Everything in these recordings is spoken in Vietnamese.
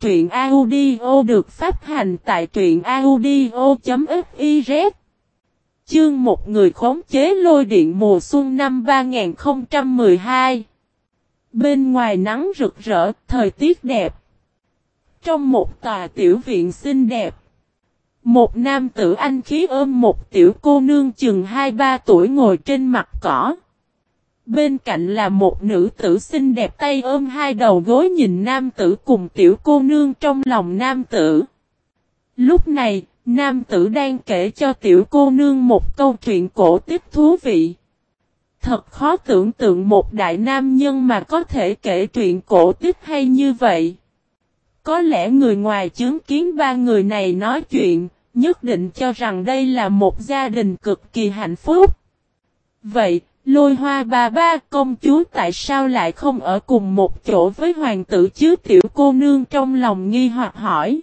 Truyện audio được phát hành tại truyện audio.fiz Chương một người khống chế lôi điện mùa xuân năm 3012 Bên ngoài nắng rực rỡ, thời tiết đẹp. Trong một tòa tiểu viện xinh đẹp, một nam tử anh khí ôm một tiểu cô nương chừng 2-3 tuổi ngồi trên mặt cỏ. Bên cạnh là một nữ tử xinh đẹp tay ôm hai đầu gối nhìn nam tử cùng tiểu cô nương trong lòng nam tử. Lúc này, nam tử đang kể cho tiểu cô nương một câu chuyện cổ tích thú vị. Thật khó tưởng tượng một đại nam nhân mà có thể kể chuyện cổ tích hay như vậy. Có lẽ người ngoài chứng kiến ba người này nói chuyện, nhất định cho rằng đây là một gia đình cực kỳ hạnh phúc. Vậy, lôi hoa ba ba công chúa tại sao lại không ở cùng một chỗ với hoàng tử chứ tiểu cô nương trong lòng nghi hoặc hỏi.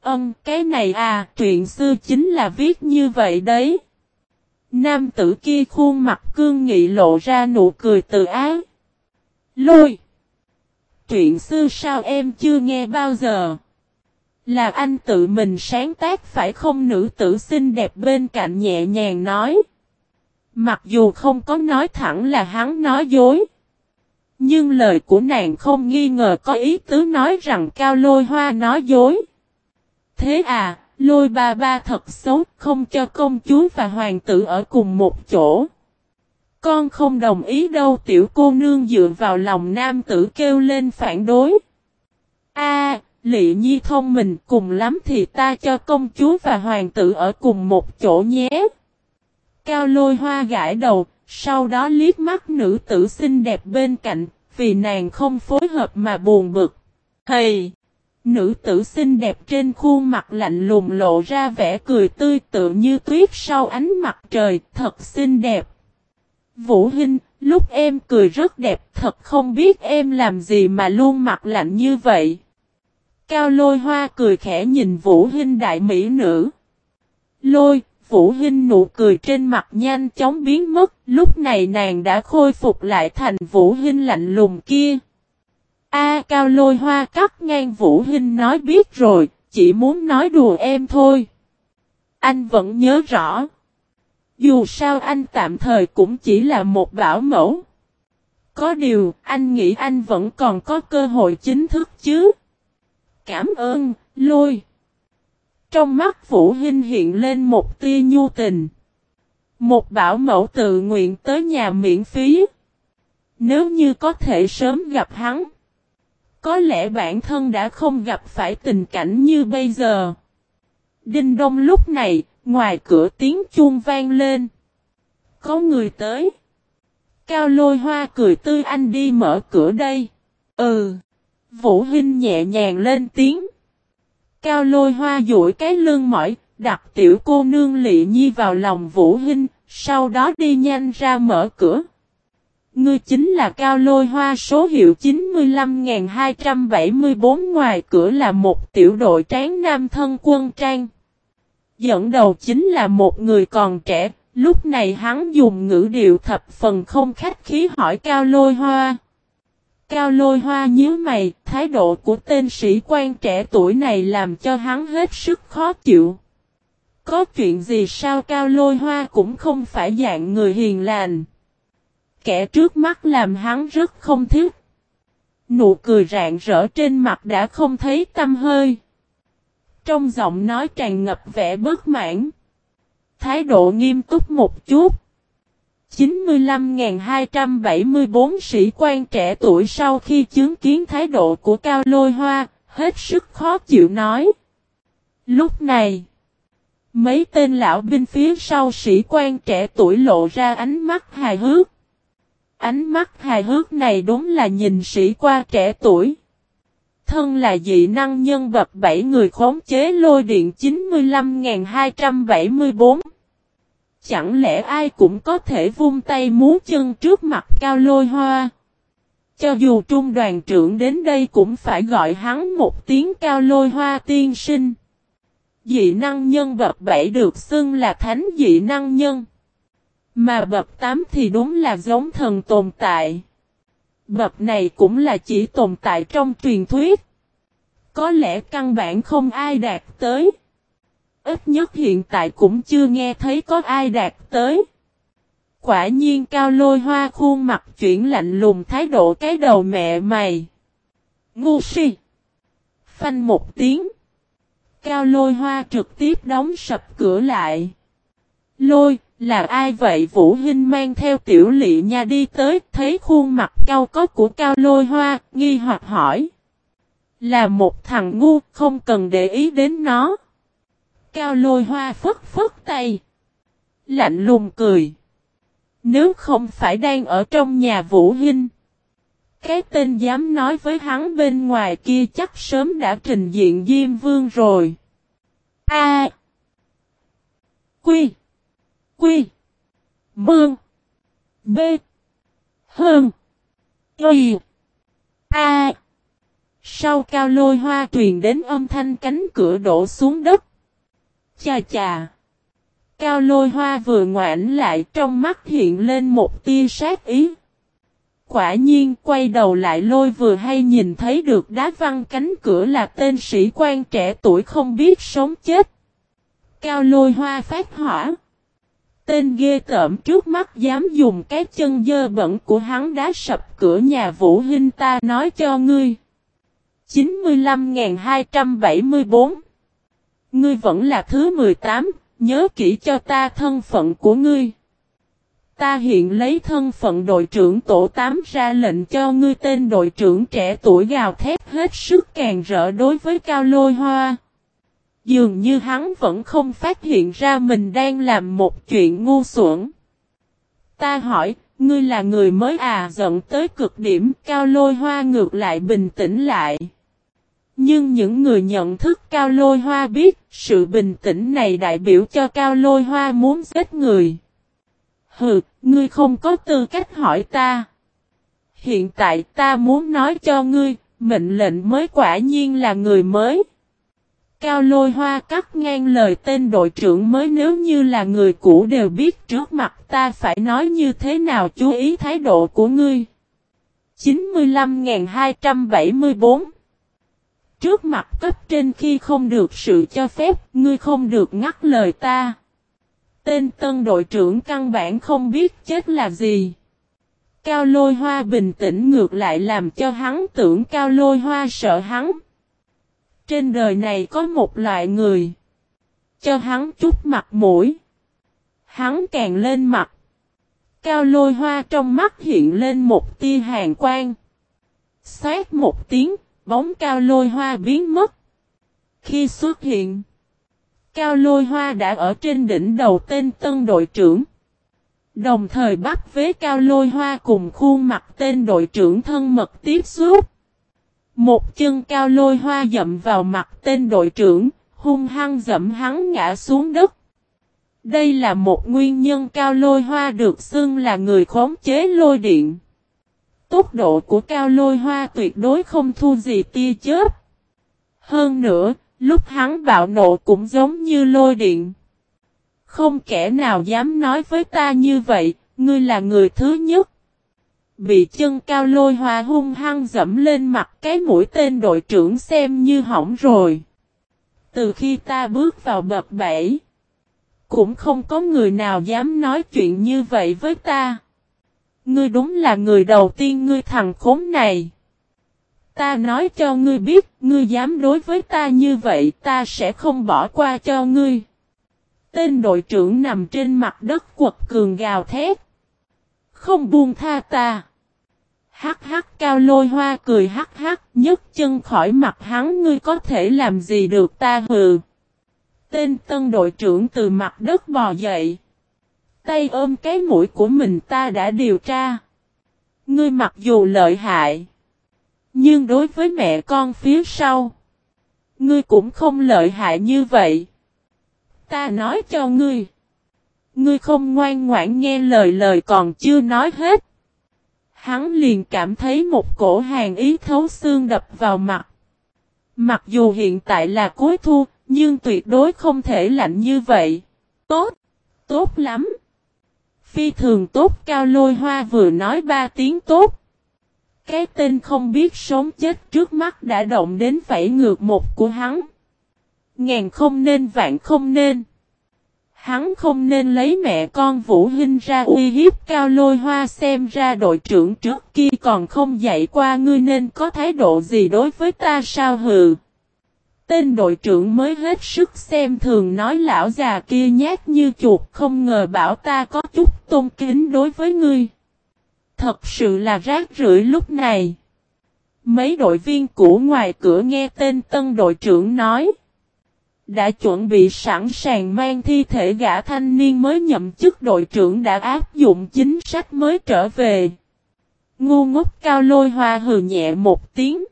Ân, cái này à, truyện xưa chính là viết như vậy đấy. Nam tử kia khuôn mặt cương nghị lộ ra nụ cười từ ái. Lôi! Truyện xưa sao em chưa nghe bao giờ? Là anh tự mình sáng tác phải không nữ tử xinh đẹp bên cạnh nhẹ nhàng nói. Mặc dù không có nói thẳng là hắn nói dối. Nhưng lời của nàng không nghi ngờ có ý tứ nói rằng cao lôi hoa nói dối. Thế à, lôi ba ba thật xấu không cho công chúa và hoàng tử ở cùng một chỗ. Con không đồng ý đâu tiểu cô nương dựa vào lòng nam tử kêu lên phản đối. A, à, Lị Nhi thông mình cùng lắm thì ta cho công chúa và hoàng tử ở cùng một chỗ nhé. Cao lôi hoa gãi đầu, sau đó liếc mắt nữ tử xinh đẹp bên cạnh, vì nàng không phối hợp mà buồn bực. Hầy! Nữ tử xinh đẹp trên khuôn mặt lạnh lùng lộ ra vẻ cười tươi tự như tuyết sau ánh mặt trời, thật xinh đẹp. Vũ Hinh, lúc em cười rất đẹp, thật không biết em làm gì mà luôn mặt lạnh như vậy. Cao lôi hoa cười khẽ nhìn Vũ Hinh đại mỹ nữ. Lôi, Vũ Hinh nụ cười trên mặt nhanh chóng biến mất, lúc này nàng đã khôi phục lại thành Vũ Hinh lạnh lùng kia. A cao lôi hoa cắt ngang Vũ Hinh nói biết rồi, chỉ muốn nói đùa em thôi. Anh vẫn nhớ rõ. Dù sao anh tạm thời cũng chỉ là một bảo mẫu. Có điều, anh nghĩ anh vẫn còn có cơ hội chính thức chứ. Cảm ơn, lôi. Trong mắt Vũ Hinh hiện lên một tia nhu tình. Một bảo mẫu tự nguyện tới nhà miễn phí. Nếu như có thể sớm gặp hắn. Có lẽ bản thân đã không gặp phải tình cảnh như bây giờ. Đinh đông lúc này, ngoài cửa tiếng chuông vang lên. Có người tới. Cao lôi hoa cười tươi anh đi mở cửa đây. Ừ. Vũ Hinh nhẹ nhàng lên tiếng. Cao lôi hoa duỗi cái lưng mỏi, đặt tiểu cô nương lị nhi vào lòng Vũ Hinh, sau đó đi nhanh ra mở cửa. Ngươi chính là cao lôi hoa số hiệu 95.274 ngoài cửa là một tiểu đội tráng nam thân quân trang. Dẫn đầu chính là một người còn trẻ, lúc này hắn dùng ngữ điệu thập phần không khách khí hỏi cao lôi hoa. Cao lôi hoa nhíu mày, thái độ của tên sĩ quan trẻ tuổi này làm cho hắn hết sức khó chịu. Có chuyện gì sao cao lôi hoa cũng không phải dạng người hiền lành. Kẻ trước mắt làm hắn rất không thích. Nụ cười rạng rỡ trên mặt đã không thấy tâm hơi. Trong giọng nói tràn ngập vẻ bất mãn. Thái độ nghiêm túc một chút. 95.274 sĩ quan trẻ tuổi sau khi chứng kiến thái độ của Cao Lôi Hoa, hết sức khó chịu nói. Lúc này, mấy tên lão binh phía sau sĩ quan trẻ tuổi lộ ra ánh mắt hài hước. Ánh mắt hài hước này đúng là nhìn sĩ quan trẻ tuổi. Thân là dị năng nhân vật 7 người khống chế lôi điện 95.274 chẳng lẽ ai cũng có thể vung tay múa chân trước mặt cao lôi hoa. Cho dù trung đoàn trưởng đến đây cũng phải gọi hắn một tiếng cao lôi hoa tiên sinh. Dị năng nhân bậc 7 được xưng là thánh dị năng nhân. Mà bậc 8 thì đúng là giống thần tồn tại. Bậc này cũng là chỉ tồn tại trong truyền thuyết. Có lẽ căn bản không ai đạt tới. Ít nhất hiện tại cũng chưa nghe thấy có ai đạt tới. Quả nhiên cao lôi hoa khuôn mặt chuyển lạnh lùng thái độ cái đầu mẹ mày. Ngu si. Phanh một tiếng. Cao lôi hoa trực tiếp đóng sập cửa lại. Lôi, là ai vậy Vũ Hinh mang theo tiểu lị nha đi tới, thấy khuôn mặt cao có của cao lôi hoa, nghi hoặc hỏi. Là một thằng ngu, không cần để ý đến nó. Cao lôi hoa phất phất tay. Lạnh lùng cười. Nếu không phải đang ở trong nhà Vũ Hinh. Cái tên dám nói với hắn bên ngoài kia chắc sớm đã trình diện Diêm Vương rồi. A. Quy. Quy. Mương. B. Hơn. Y. A. Sau cao lôi hoa truyền đến âm thanh cánh cửa đổ xuống đất. Chà chà. Cao lôi hoa vừa ngoảnh lại trong mắt hiện lên một tia sát ý. Quả nhiên, quay đầu lại lôi vừa hay nhìn thấy được đá văng cánh cửa là tên sĩ quan trẻ tuổi không biết sống chết. Cao lôi hoa phát hỏa. Tên ghê tởm trước mắt dám dùng cái chân dơ bẩn của hắn đá sập cửa nhà Vũ Hinh ta nói cho ngươi. 95.274 Ngươi vẫn là thứ 18, nhớ kỹ cho ta thân phận của ngươi. Ta hiện lấy thân phận đội trưởng tổ 8 ra lệnh cho ngươi tên đội trưởng trẻ tuổi gào thét hết sức càng rỡ đối với cao lôi hoa. Dường như hắn vẫn không phát hiện ra mình đang làm một chuyện ngu xuẩn. Ta hỏi, ngươi là người mới à giận tới cực điểm cao lôi hoa ngược lại bình tĩnh lại. Nhưng những người nhận thức Cao Lôi Hoa biết, sự bình tĩnh này đại biểu cho Cao Lôi Hoa muốn giết người. Hừ, ngươi không có tư cách hỏi ta. Hiện tại ta muốn nói cho ngươi, mệnh lệnh mới quả nhiên là người mới. Cao Lôi Hoa cắt ngang lời tên đội trưởng mới nếu như là người cũ đều biết trước mặt ta phải nói như thế nào chú ý thái độ của ngươi. 95.274 Trước mặt cấp trên khi không được sự cho phép, ngươi không được ngắt lời ta. Tên tân đội trưởng căn bản không biết chết là gì. Cao lôi hoa bình tĩnh ngược lại làm cho hắn tưởng cao lôi hoa sợ hắn. Trên đời này có một loại người. Cho hắn chút mặt mũi. Hắn càng lên mặt. Cao lôi hoa trong mắt hiện lên một tia hàng quang. Xoát một tiếng, bóng cao lôi hoa biến mất. Khi xuất hiện, cao lôi hoa đã ở trên đỉnh đầu tên tân đội trưởng. Đồng thời bắt vế cao lôi hoa cùng khuôn mặt tên đội trưởng thân mật tiếp xúc. Một chân cao lôi hoa dậm vào mặt tên đội trưởng, hung hăng dậm hắn ngã xuống đất. Đây là một nguyên nhân cao lôi hoa được xưng là người khống chế lôi điện. Tốc độ của cao lôi hoa tuyệt đối không thu gì tia chớp. Hơn nữa, lúc hắn bạo nộ cũng giống như lôi điện. Không kẻ nào dám nói với ta như vậy, ngươi là người thứ nhất. Bị chân cao lôi hoa hung hăng dẫm lên mặt cái mũi tên đội trưởng xem như hỏng rồi. Từ khi ta bước vào bập bảy, cũng không có người nào dám nói chuyện như vậy với ta. Ngươi đúng là người đầu tiên ngươi thằng khốn này. Ta nói cho ngươi biết, ngươi dám đối với ta như vậy, ta sẽ không bỏ qua cho ngươi. Tên đội trưởng nằm trên mặt đất quật cường gào thét. Không buông tha ta. Hắc hắc cao lôi hoa cười hắc hắc nhấc chân khỏi mặt hắn ngươi có thể làm gì được ta hừ. Tên tân đội trưởng từ mặt đất bò dậy tay ôm cái mũi của mình ta đã điều tra. Ngươi mặc dù lợi hại. Nhưng đối với mẹ con phía sau. Ngươi cũng không lợi hại như vậy. Ta nói cho ngươi. Ngươi không ngoan ngoãn nghe lời lời còn chưa nói hết. Hắn liền cảm thấy một cổ hàng ý thấu xương đập vào mặt. Mặc dù hiện tại là cuối thu, nhưng tuyệt đối không thể lạnh như vậy. Tốt, tốt lắm. Phi thường tốt, cao lôi hoa vừa nói ba tiếng tốt. Cái tên không biết sống chết trước mắt đã động đến vẫy ngược một của hắn. Ngàn không nên vạn không nên. Hắn không nên lấy mẹ con Vũ Hinh ra uy hiếp, cao lôi hoa xem ra đội trưởng trước kia còn không dạy qua ngươi nên có thái độ gì đối với ta sao hừ. Tên đội trưởng mới hết sức xem thường nói lão già kia nhát như chuột, không ngờ bảo ta có chút tôn kính đối với ngươi. Thật sự là rác rưởi lúc này. Mấy đội viên cũ ngoài cửa nghe tên tân đội trưởng nói. Đã chuẩn bị sẵn sàng mang thi thể gã thanh niên mới nhậm chức đội trưởng đã áp dụng chính sách mới trở về. Ngu ngốc cao lôi hoa hừ nhẹ một tiếng.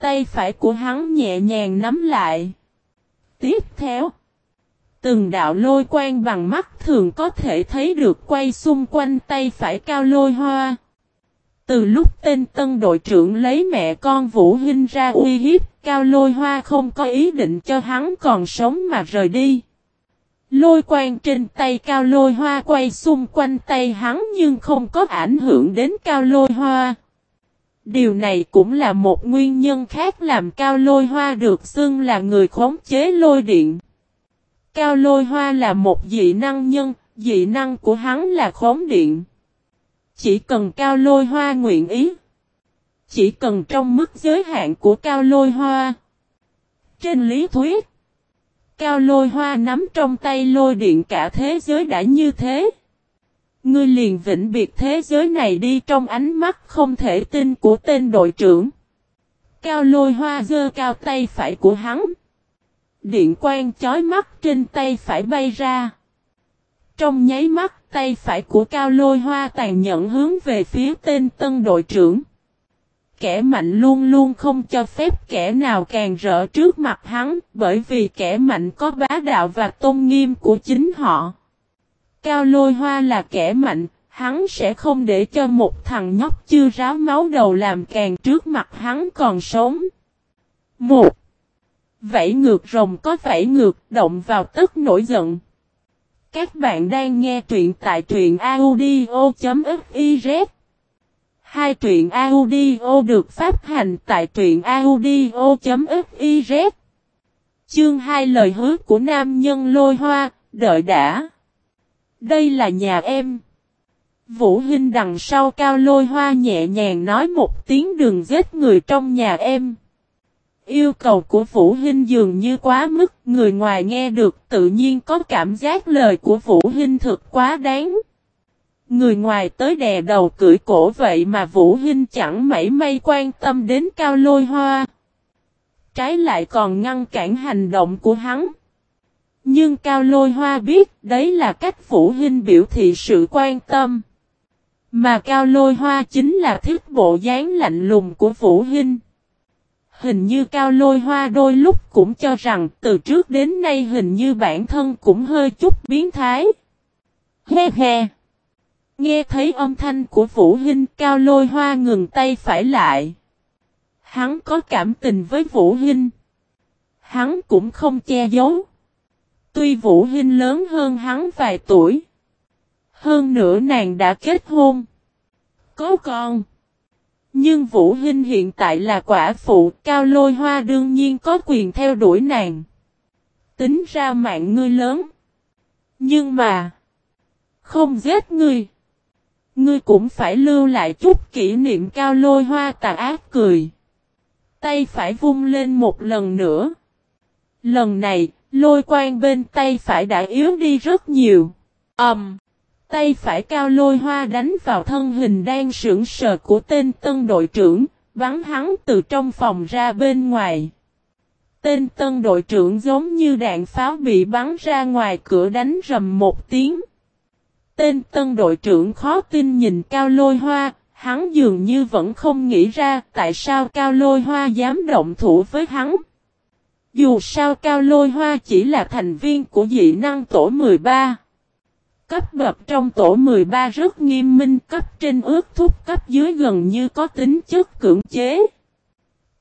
Tay phải của hắn nhẹ nhàng nắm lại. Tiếp theo. Từng đạo lôi quang bằng mắt thường có thể thấy được quay xung quanh tay phải cao lôi hoa. Từ lúc tên tân đội trưởng lấy mẹ con Vũ Hinh ra uy hiếp, cao lôi hoa không có ý định cho hắn còn sống mà rời đi. Lôi quang trên tay cao lôi hoa quay xung quanh tay hắn nhưng không có ảnh hưởng đến cao lôi hoa. Điều này cũng là một nguyên nhân khác làm cao lôi hoa được xưng là người khống chế lôi điện. Cao lôi hoa là một dị năng nhân, dị năng của hắn là khống điện. Chỉ cần cao lôi hoa nguyện ý. Chỉ cần trong mức giới hạn của cao lôi hoa. Trên lý thuyết, cao lôi hoa nắm trong tay lôi điện cả thế giới đã như thế. Ngươi liền vĩnh biệt thế giới này đi trong ánh mắt không thể tin của tên đội trưởng. Cao lôi hoa dơ cao tay phải của hắn. Điện quang chói mắt trên tay phải bay ra. Trong nháy mắt, tay phải của cao lôi hoa tàn nhẫn hướng về phía tên tân đội trưởng. Kẻ mạnh luôn luôn không cho phép kẻ nào càng rỡ trước mặt hắn, bởi vì kẻ mạnh có bá đạo và tôn nghiêm của chính họ. Cao lôi hoa là kẻ mạnh, hắn sẽ không để cho một thằng nhóc chưa ráo máu đầu làm càng trước mặt hắn còn sống. Một vẫy ngược rồng có vẫy ngược động vào tức nổi giận. Các bạn đang nghe truyện tại truyện audio.fiz Hai truyện audio được phát hành tại truyện audio.fiz Chương hai lời hứa của nam nhân lôi hoa, đợi đã. Đây là nhà em. Vũ Hinh đằng sau cao lôi hoa nhẹ nhàng nói một tiếng đường giết người trong nhà em. Yêu cầu của Vũ Hinh dường như quá mức, người ngoài nghe được tự nhiên có cảm giác lời của Vũ Hinh thực quá đáng. Người ngoài tới đè đầu cưỡi cổ vậy mà Vũ Hinh chẳng mảy may quan tâm đến cao lôi hoa. Trái lại còn ngăn cản hành động của hắn. Nhưng Cao Lôi Hoa biết đấy là cách phụ Hinh biểu thị sự quan tâm. Mà Cao Lôi Hoa chính là thiết bộ dáng lạnh lùng của phụ Hinh. Hình như Cao Lôi Hoa đôi lúc cũng cho rằng từ trước đến nay hình như bản thân cũng hơi chút biến thái. He he. Nghe thấy âm thanh của Vũ Hinh, Cao Lôi Hoa ngừng tay phải lại. Hắn có cảm tình với Vũ Hinh. Hắn cũng không che giấu. Tuy Vũ Hinh lớn hơn hắn vài tuổi. Hơn nữa nàng đã kết hôn. Có con. Nhưng Vũ Hinh hiện tại là quả phụ, Cao Lôi Hoa đương nhiên có quyền theo đuổi nàng. Tính ra mạng ngươi lớn. Nhưng mà, không giết ngươi. Ngươi cũng phải lưu lại chút kỷ niệm Cao Lôi Hoa tà ác cười. Tay phải vung lên một lần nữa. Lần này, lôi quang bên tay phải đã yếu đi rất nhiều. Ẩm. Um, tay phải cao lôi hoa đánh vào thân hình đang sững sờ của tên tân đội trưởng, bắn hắn từ trong phòng ra bên ngoài. Tên tân đội trưởng giống như đạn pháo bị bắn ra ngoài cửa đánh rầm một tiếng. Tên tân đội trưởng khó tin nhìn cao lôi hoa, hắn dường như vẫn không nghĩ ra tại sao cao lôi hoa dám động thủ với hắn. Dù sao Cao Lôi Hoa chỉ là thành viên của dị năng tổ 13. Cấp bậc trong tổ 13 rất nghiêm minh cấp trên ước thúc cấp dưới gần như có tính chất cưỡng chế.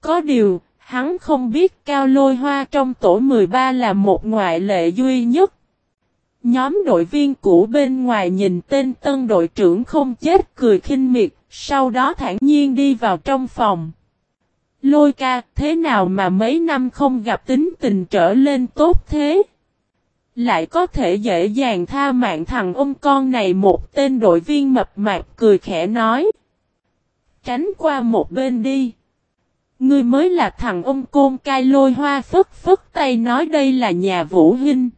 Có điều, hắn không biết Cao Lôi Hoa trong tổ 13 là một ngoại lệ duy nhất. Nhóm đội viên cũ bên ngoài nhìn tên tân đội trưởng không chết cười khinh miệt, sau đó thản nhiên đi vào trong phòng. Lôi ca, thế nào mà mấy năm không gặp tính tình trở lên tốt thế? Lại có thể dễ dàng tha mạng thằng ông con này một tên đội viên mập mạp cười khẽ nói. Tránh qua một bên đi. Ngươi mới là thằng ông côn cai lôi hoa phất phất tay nói đây là nhà Vũ Hinh.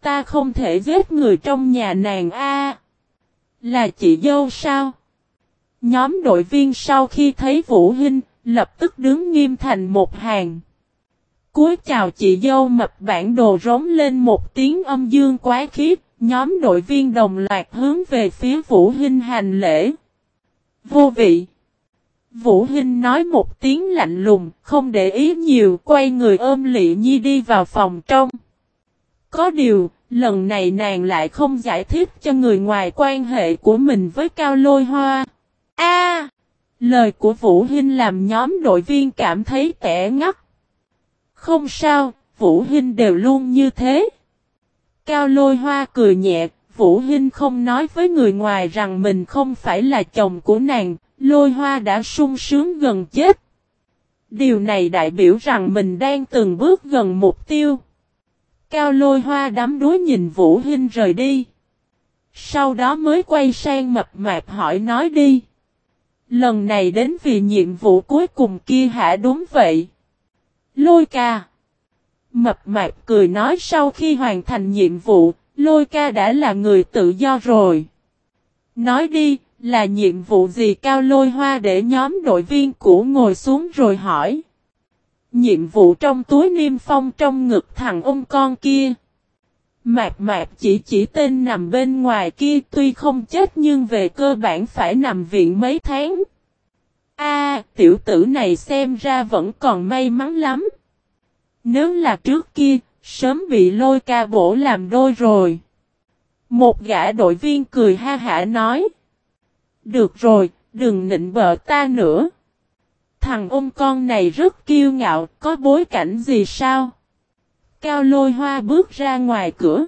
Ta không thể giết người trong nhà nàng A. Là chị dâu sao? Nhóm đội viên sau khi thấy Vũ Hinh, lập tức đứng nghiêm thành một hàng. Cúi chào chị dâu mập bản đồ rống lên một tiếng âm dương quái khiếp, nhóm đội viên đồng loạt hướng về phía Vũ Hinh hành lễ. Vô vị. Vũ Hinh nói một tiếng lạnh lùng, không để ý nhiều, quay người ôm Lị Nhi đi vào phòng trong. Có điều, lần này nàng lại không giải thích cho người ngoài quan hệ của mình với Cao Lôi Hoa. A, Lời của Vũ Hinh làm nhóm đội viên cảm thấy tẻ ngắt. Không sao, Vũ Hinh đều luôn như thế. Cao Lôi Hoa cười nhẹ, Vũ Hinh không nói với người ngoài rằng mình không phải là chồng của nàng, Lôi Hoa đã sung sướng gần chết. Điều này đại biểu rằng mình đang từng bước gần mục tiêu. Cao Lôi Hoa đắm đuối nhìn Vũ Hinh rời đi. Sau đó mới quay sang mập mạp hỏi nói đi. Lần này đến vì nhiệm vụ cuối cùng kia hả đúng vậy. Lôi ca. Mập mạp cười nói sau khi hoàn thành nhiệm vụ, lôi ca đã là người tự do rồi. Nói đi, là nhiệm vụ gì cao lôi hoa để nhóm đội viên cũ ngồi xuống rồi hỏi. Nhiệm vụ trong túi niêm phong trong ngực thằng ông con kia. Mạc mạc chỉ chỉ tên nằm bên ngoài kia tuy không chết nhưng về cơ bản phải nằm viện mấy tháng. A, tiểu tử này xem ra vẫn còn may mắn lắm. Nếu là trước kia, sớm bị lôi ca bổ làm đôi rồi. Một gã đội viên cười ha hả nói. Được rồi, đừng nịnh bợ ta nữa. Thằng ôm con này rất kiêu ngạo, có bối cảnh gì sao? Cao lôi hoa bước ra ngoài cửa.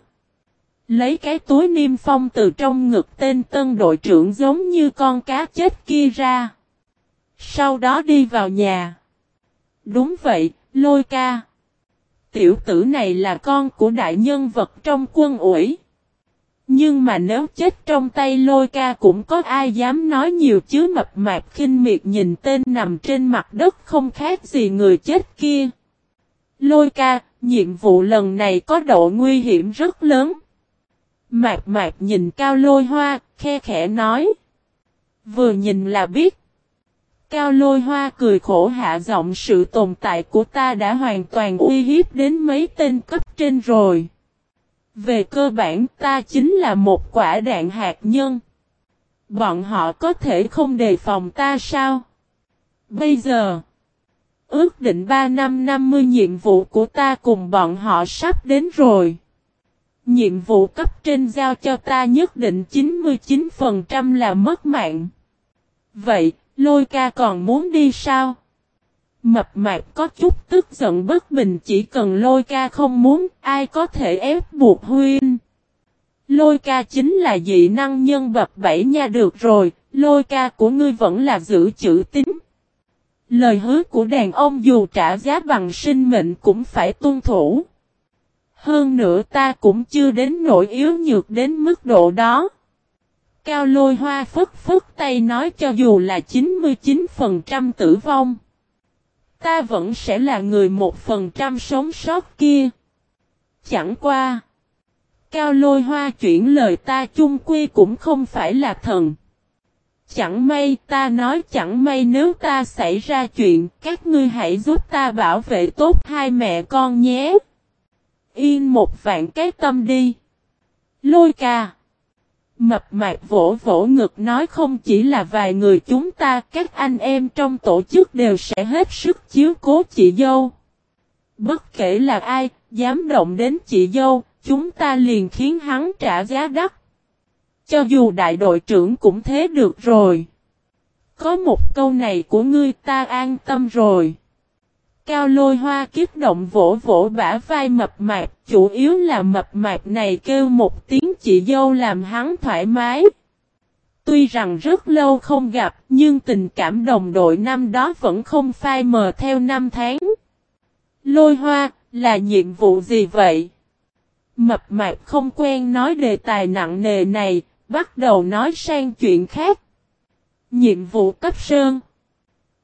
Lấy cái túi niêm phong từ trong ngực tên tân đội trưởng giống như con cá chết kia ra. Sau đó đi vào nhà. Đúng vậy, lôi ca. Tiểu tử này là con của đại nhân vật trong quân ủi. Nhưng mà nếu chết trong tay lôi ca cũng có ai dám nói nhiều chứ mập mạp khinh miệt nhìn tên nằm trên mặt đất không khác gì người chết kia. Lôi ca, nhiệm vụ lần này có độ nguy hiểm rất lớn. Mạc mạc nhìn cao lôi hoa, khe khẽ nói. Vừa nhìn là biết. Cao lôi hoa cười khổ hạ giọng sự tồn tại của ta đã hoàn toàn uy hiếp đến mấy tên cấp trên rồi. Về cơ bản ta chính là một quả đạn hạt nhân. Bọn họ có thể không đề phòng ta sao? Bây giờ, ước định 3 năm 50 nhiệm vụ của ta cùng bọn họ sắp đến rồi. Nhiệm vụ cấp trên giao cho ta nhất định 99% là mất mạng. Vậy, lôi ca còn muốn đi sao? Mập mạp có chút tức giận bất bình chỉ cần lôi ca không muốn, ai có thể ép buộc huyên. Lôi ca chính là dị năng nhân bập bảy nha được rồi, lôi ca của ngươi vẫn là giữ chữ tính. Lời hứa của đàn ông dù trả giá bằng sinh mệnh cũng phải tuân thủ. Hơn nữa ta cũng chưa đến nỗi yếu nhược đến mức độ đó. Cao lôi hoa phức phức tay nói cho dù là 99% tử vong. Ta vẫn sẽ là người một phần trăm sống sót kia. Chẳng qua. Cao lôi hoa chuyển lời ta chung quy cũng không phải là thần. Chẳng may ta nói chẳng may nếu ta xảy ra chuyện các ngươi hãy giúp ta bảo vệ tốt hai mẹ con nhé. Yên một vạn cái tâm đi. Lôi ca. Mập mạc vỗ vỗ ngực nói không chỉ là vài người chúng ta, các anh em trong tổ chức đều sẽ hết sức chiếu cố chị dâu. Bất kể là ai, dám động đến chị dâu, chúng ta liền khiến hắn trả giá đắt. Cho dù đại đội trưởng cũng thế được rồi. Có một câu này của ngươi ta an tâm rồi. Cao lôi hoa kiếp động vỗ vỗ bả vai mập mạp, chủ yếu là mập mạp này kêu một tiếng chị dâu làm hắn thoải mái. Tuy rằng rất lâu không gặp, nhưng tình cảm đồng đội năm đó vẫn không phai mờ theo năm tháng. Lôi hoa, là nhiệm vụ gì vậy? Mập mạp không quen nói đề tài nặng nề này, bắt đầu nói sang chuyện khác. Nhiệm vụ cấp Sơn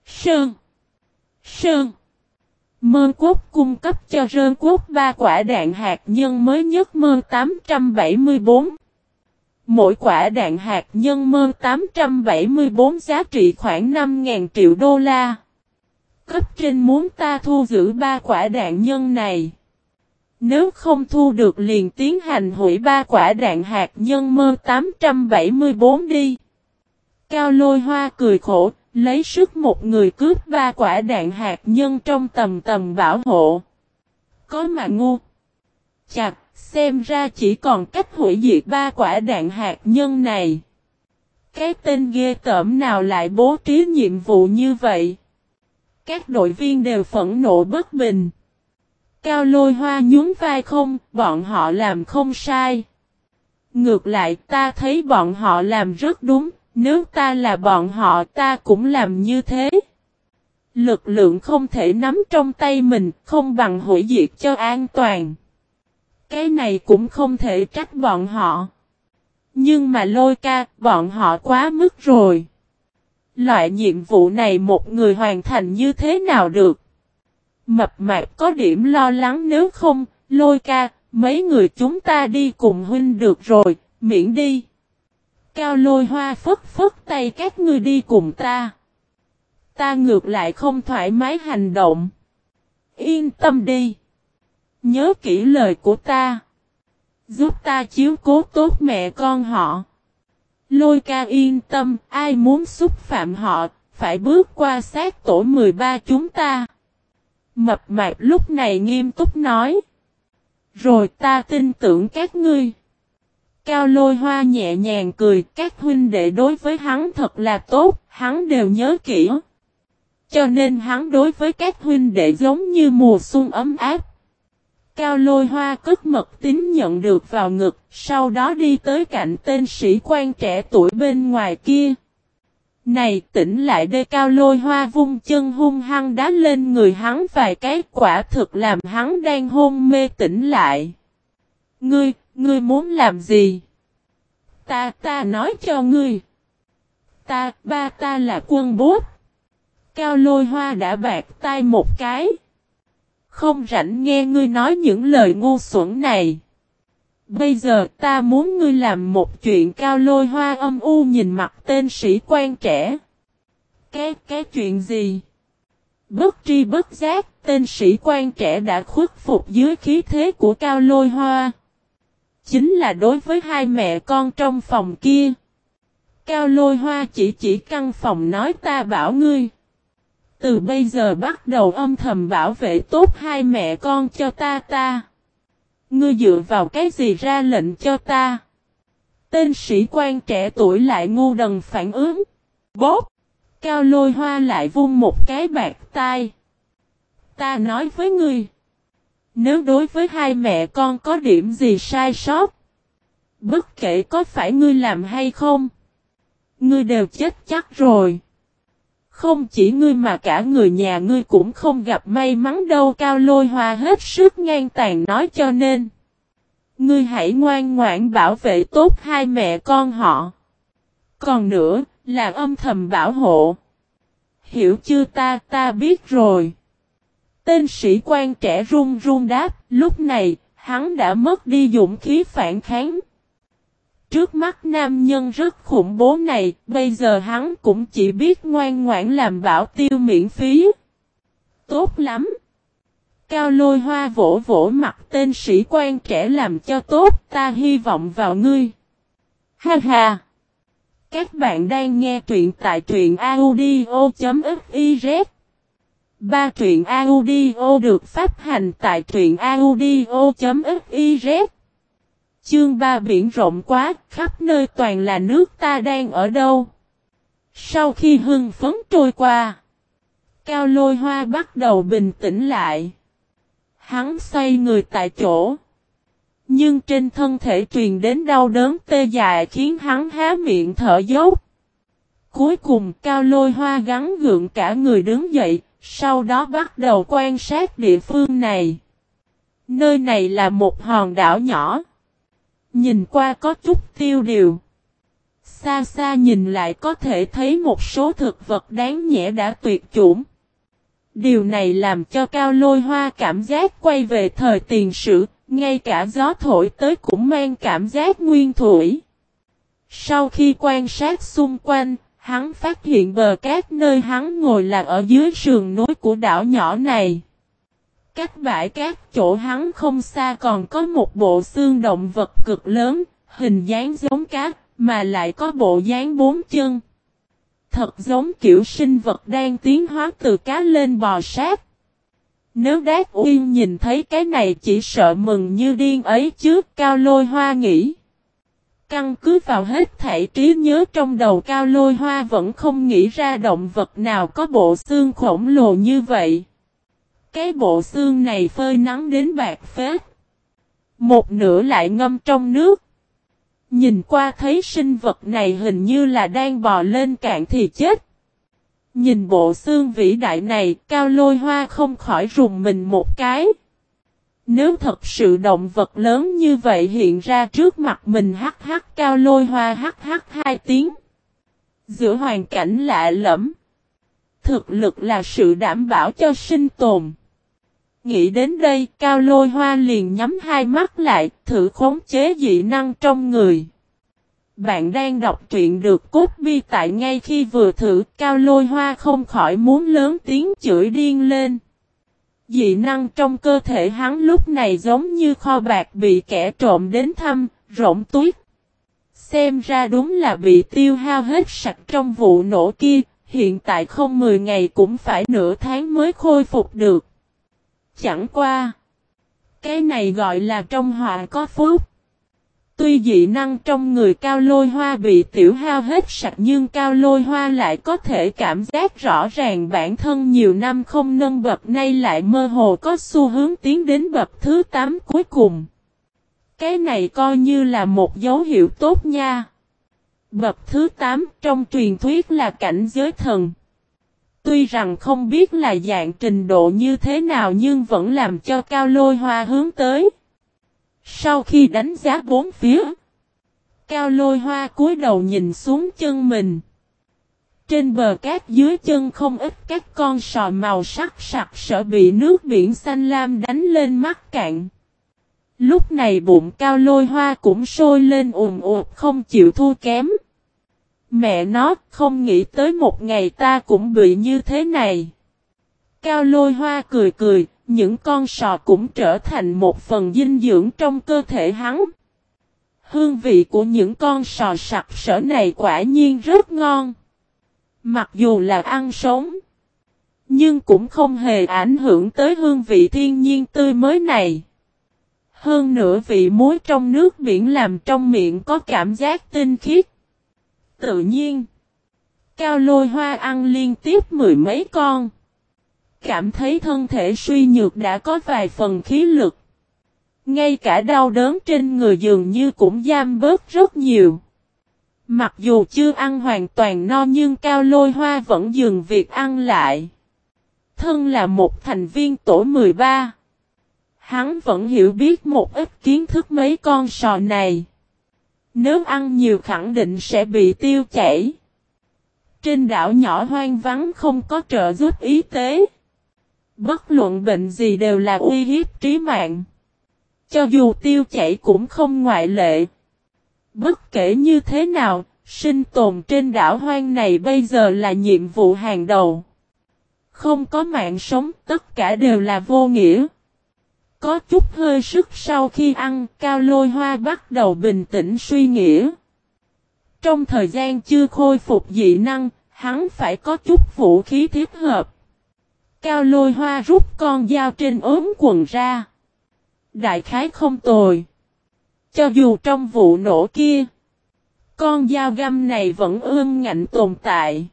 Sơn Sơn Mơn quốc cung cấp cho rơn quốc ba quả đạn hạt nhân mới nhất Mơn 874. Mỗi quả đạn hạt nhân Mơn 874 giá trị khoảng 5.000 triệu đô la. Cấp trên muốn ta thu giữ ba quả đạn nhân này. Nếu không thu được liền tiến hành hủy ba quả đạn hạt nhân mơ 874 đi. Cao lôi hoa cười khổ, lấy sức một người cướp ba quả đạn hạt nhân trong tầm tầm bảo hộ. Có mà ngu. Chặt, xem ra chỉ còn cách hủy diệt ba quả đạn hạt nhân này. Cái tên ghê tởm nào lại bố trí nhiệm vụ như vậy? Các đội viên đều phẫn nộ bất bình. Cao lôi hoa nhún vai không, bọn họ làm không sai. Ngược lại ta thấy bọn họ làm rất đúng, nếu ta là bọn họ ta cũng làm như thế. Lực lượng không thể nắm trong tay mình, không bằng hủy diệt cho an toàn. Cái này cũng không thể trách bọn họ. Nhưng mà lôi ca, bọn họ quá mức rồi. Loại nhiệm vụ này một người hoàn thành như thế nào được? Mập mạp có điểm lo lắng nếu không, lôi ca, mấy người chúng ta đi cùng huynh được rồi, miễn đi. Cao lôi hoa phất phất tay các ngươi đi cùng ta. Ta ngược lại không thoải mái hành động. Yên tâm đi. Nhớ kỹ lời của ta. Giúp ta chiếu cố tốt mẹ con họ. Lôi ca yên tâm, ai muốn xúc phạm họ, phải bước qua sát tổ 13 chúng ta. Mập mạp lúc này nghiêm túc nói. Rồi ta tin tưởng các ngươi. Cao lôi hoa nhẹ nhàng cười, các huynh đệ đối với hắn thật là tốt, hắn đều nhớ kỹ. Cho nên hắn đối với các huynh đệ giống như mùa xuân ấm áp. Cao lôi hoa cất mật tín nhận được vào ngực, sau đó đi tới cạnh tên sĩ quan trẻ tuổi bên ngoài kia. Này tỉnh lại đây cao lôi hoa vung chân hung hăng đá lên người hắn vài cái quả thực làm hắn đang hôn mê tỉnh lại. Ngươi, ngươi muốn làm gì? Ta, ta nói cho ngươi. Ta, ba ta là quân bốt. Cao lôi hoa đã bạc tai một cái. Không rảnh nghe ngươi nói những lời ngu xuẩn này. Bây giờ ta muốn ngươi làm một chuyện cao lôi hoa âm u nhìn mặt tên sĩ quan trẻ. Cái, cái chuyện gì? Bất tri bất giác, tên sĩ quan trẻ đã khuất phục dưới khí thế của cao lôi hoa. Chính là đối với hai mẹ con trong phòng kia. Cao lôi hoa chỉ chỉ căn phòng nói ta bảo ngươi. Từ bây giờ bắt đầu âm thầm bảo vệ tốt hai mẹ con cho ta ta. Ngươi dựa vào cái gì ra lệnh cho ta? Tên sĩ quan trẻ tuổi lại ngu đần phản ứng. Bốp! Cao lôi hoa lại vung một cái bạc tai. Ta nói với ngươi. Nếu đối với hai mẹ con có điểm gì sai sót. Bất kể có phải ngươi làm hay không. Ngươi đều chết chắc rồi. Không chỉ ngươi mà cả người nhà ngươi cũng không gặp may mắn đâu cao lôi hoa hết sức ngang tàn nói cho nên. Ngươi hãy ngoan ngoãn bảo vệ tốt hai mẹ con họ. Còn nữa, là âm thầm bảo hộ. Hiểu chưa ta, ta biết rồi. Tên sĩ quan trẻ run run đáp, lúc này, hắn đã mất đi dũng khí phản kháng. Trước mắt nam nhân rất khủng bố này, bây giờ hắn cũng chỉ biết ngoan ngoãn làm bảo tiêu miễn phí. Tốt lắm. Cao lôi hoa vỗ vỗ mặt tên sĩ quan trẻ làm cho tốt, ta hy vọng vào ngươi. Ha ha. Các bạn đang nghe truyện tại truyện audio.fif Ba truyện audio được phát hành tại truyện audio.fif Chương ba biển rộng quá, khắp nơi toàn là nước ta đang ở đâu. Sau khi hưng phấn trôi qua, Cao lôi hoa bắt đầu bình tĩnh lại. Hắn xoay người tại chỗ. Nhưng trên thân thể truyền đến đau đớn tê dại khiến hắn há miệng thở dốc. Cuối cùng cao lôi hoa gắn gượng cả người đứng dậy, sau đó bắt đầu quan sát địa phương này. Nơi này là một hòn đảo nhỏ. Nhìn qua có chút tiêu điều. Xa xa nhìn lại có thể thấy một số thực vật đáng nhẽ đã tuyệt chủng. Điều này làm cho cao lôi hoa cảm giác quay về thời tiền sử, ngay cả gió thổi tới cũng mang cảm giác nguyên thủy. Sau khi quan sát xung quanh, hắn phát hiện bờ cát nơi hắn ngồi là ở dưới sườn núi của đảo nhỏ này. Cách bãi cát chỗ hắn không xa còn có một bộ xương động vật cực lớn, hình dáng giống cá, mà lại có bộ dáng bốn chân. Thật giống kiểu sinh vật đang tiến hóa từ cá lên bò sát. Nếu Đát Uyên nhìn thấy cái này chỉ sợ mừng như điên ấy chứ, Cao Lôi Hoa nghĩ. Căn cứ vào hết thảy trí nhớ trong đầu Cao Lôi Hoa vẫn không nghĩ ra động vật nào có bộ xương khổng lồ như vậy. Cái bộ xương này phơi nắng đến bạc phết. Một nửa lại ngâm trong nước. Nhìn qua thấy sinh vật này hình như là đang bò lên cạn thì chết. Nhìn bộ xương vĩ đại này, cao lôi hoa không khỏi rùng mình một cái. Nếu thật sự động vật lớn như vậy hiện ra trước mặt mình hắc hắc cao lôi hoa hắc hắc hai tiếng. Giữa hoàn cảnh lạ lẫm. Thực lực là sự đảm bảo cho sinh tồn. Nghĩ đến đây, cao lôi hoa liền nhắm hai mắt lại, thử khống chế dị năng trong người. Bạn đang đọc truyện được cốt bi tại ngay khi vừa thử, cao lôi hoa không khỏi muốn lớn tiếng chửi điên lên. Dị năng trong cơ thể hắn lúc này giống như kho bạc bị kẻ trộm đến thăm, rỗng tuyết. Xem ra đúng là bị tiêu hao hết sạch trong vụ nổ kia, hiện tại không 10 ngày cũng phải nửa tháng mới khôi phục được. Chẳng qua. Cái này gọi là trong họa có phúc. Tuy dị năng trong người cao lôi hoa bị tiểu hao hết sạch nhưng cao lôi hoa lại có thể cảm giác rõ ràng bản thân nhiều năm không nâng bậc nay lại mơ hồ có xu hướng tiến đến bậc thứ 8 cuối cùng. Cái này coi như là một dấu hiệu tốt nha. Bậc thứ 8 trong truyền thuyết là cảnh giới thần. Tuy rằng không biết là dạng trình độ như thế nào nhưng vẫn làm cho cao lôi hoa hướng tới. Sau khi đánh giá bốn phía, cao lôi hoa cúi đầu nhìn xuống chân mình. Trên bờ cát dưới chân không ít các con sò màu sắc sặc sợ bị nước biển xanh lam đánh lên mắt cạn. Lúc này bụng cao lôi hoa cũng sôi lên ùm ụt không chịu thua kém. Mẹ nó không nghĩ tới một ngày ta cũng bị như thế này. Cao lôi hoa cười cười, những con sò cũng trở thành một phần dinh dưỡng trong cơ thể hắn. Hương vị của những con sò sặc sỡ này quả nhiên rất ngon. Mặc dù là ăn sống, nhưng cũng không hề ảnh hưởng tới hương vị thiên nhiên tươi mới này. Hơn nữa vị muối trong nước biển làm trong miệng có cảm giác tinh khiết. Tự nhiên, cao lôi hoa ăn liên tiếp mười mấy con. Cảm thấy thân thể suy nhược đã có vài phần khí lực. Ngay cả đau đớn trên người dường như cũng giam bớt rất nhiều. Mặc dù chưa ăn hoàn toàn no nhưng cao lôi hoa vẫn dừng việc ăn lại. Thân là một thành viên tổ 13. Hắn vẫn hiểu biết một ít kiến thức mấy con sò này. Nếu ăn nhiều khẳng định sẽ bị tiêu chảy. Trên đảo nhỏ hoang vắng không có trợ giúp y tế. Bất luận bệnh gì đều là uy hiếp trí mạng. Cho dù tiêu chảy cũng không ngoại lệ. Bất kể như thế nào, sinh tồn trên đảo hoang này bây giờ là nhiệm vụ hàng đầu. Không có mạng sống, tất cả đều là vô nghĩa. Có chút hơi sức sau khi ăn, cao lôi hoa bắt đầu bình tĩnh suy nghĩ. Trong thời gian chưa khôi phục dị năng, hắn phải có chút vũ khí thiết hợp. Cao lôi hoa rút con dao trên ốm quần ra. Đại khái không tồi. Cho dù trong vụ nổ kia, con dao găm này vẫn ương ngạnh tồn tại.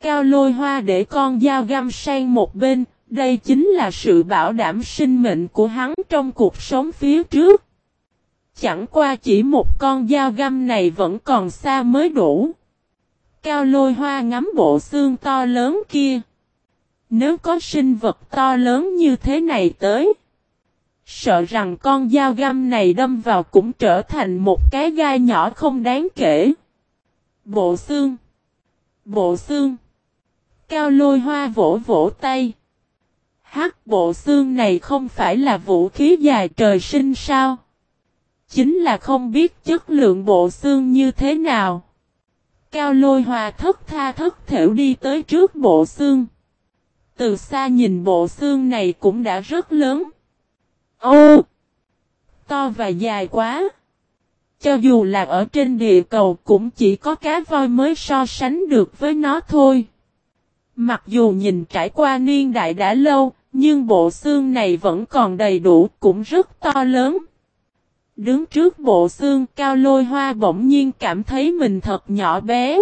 Cao lôi hoa để con dao găm sang một bên, đây chính là sự bảo đảm sinh mệnh của hắn trong cuộc sống phía trước. Chẳng qua chỉ một con dao găm này vẫn còn xa mới đủ. Cao lôi hoa ngắm bộ xương to lớn kia. Nếu có sinh vật to lớn như thế này tới. Sợ rằng con dao găm này đâm vào cũng trở thành một cái gai nhỏ không đáng kể. Bộ xương. Bộ xương. Cao lôi hoa vỗ vỗ tay. Hắc bộ xương này không phải là vũ khí dài trời sinh sao? Chính là không biết chất lượng bộ xương như thế nào. Cao lôi hòa thất tha thất thểu đi tới trước bộ xương. Từ xa nhìn bộ xương này cũng đã rất lớn. Ô! To và dài quá. Cho dù là ở trên địa cầu cũng chỉ có cá voi mới so sánh được với nó thôi. Mặc dù nhìn trải qua niên đại đã lâu, nhưng bộ xương này vẫn còn đầy đủ, cũng rất to lớn. Đứng trước bộ xương cao lôi hoa bỗng nhiên cảm thấy mình thật nhỏ bé.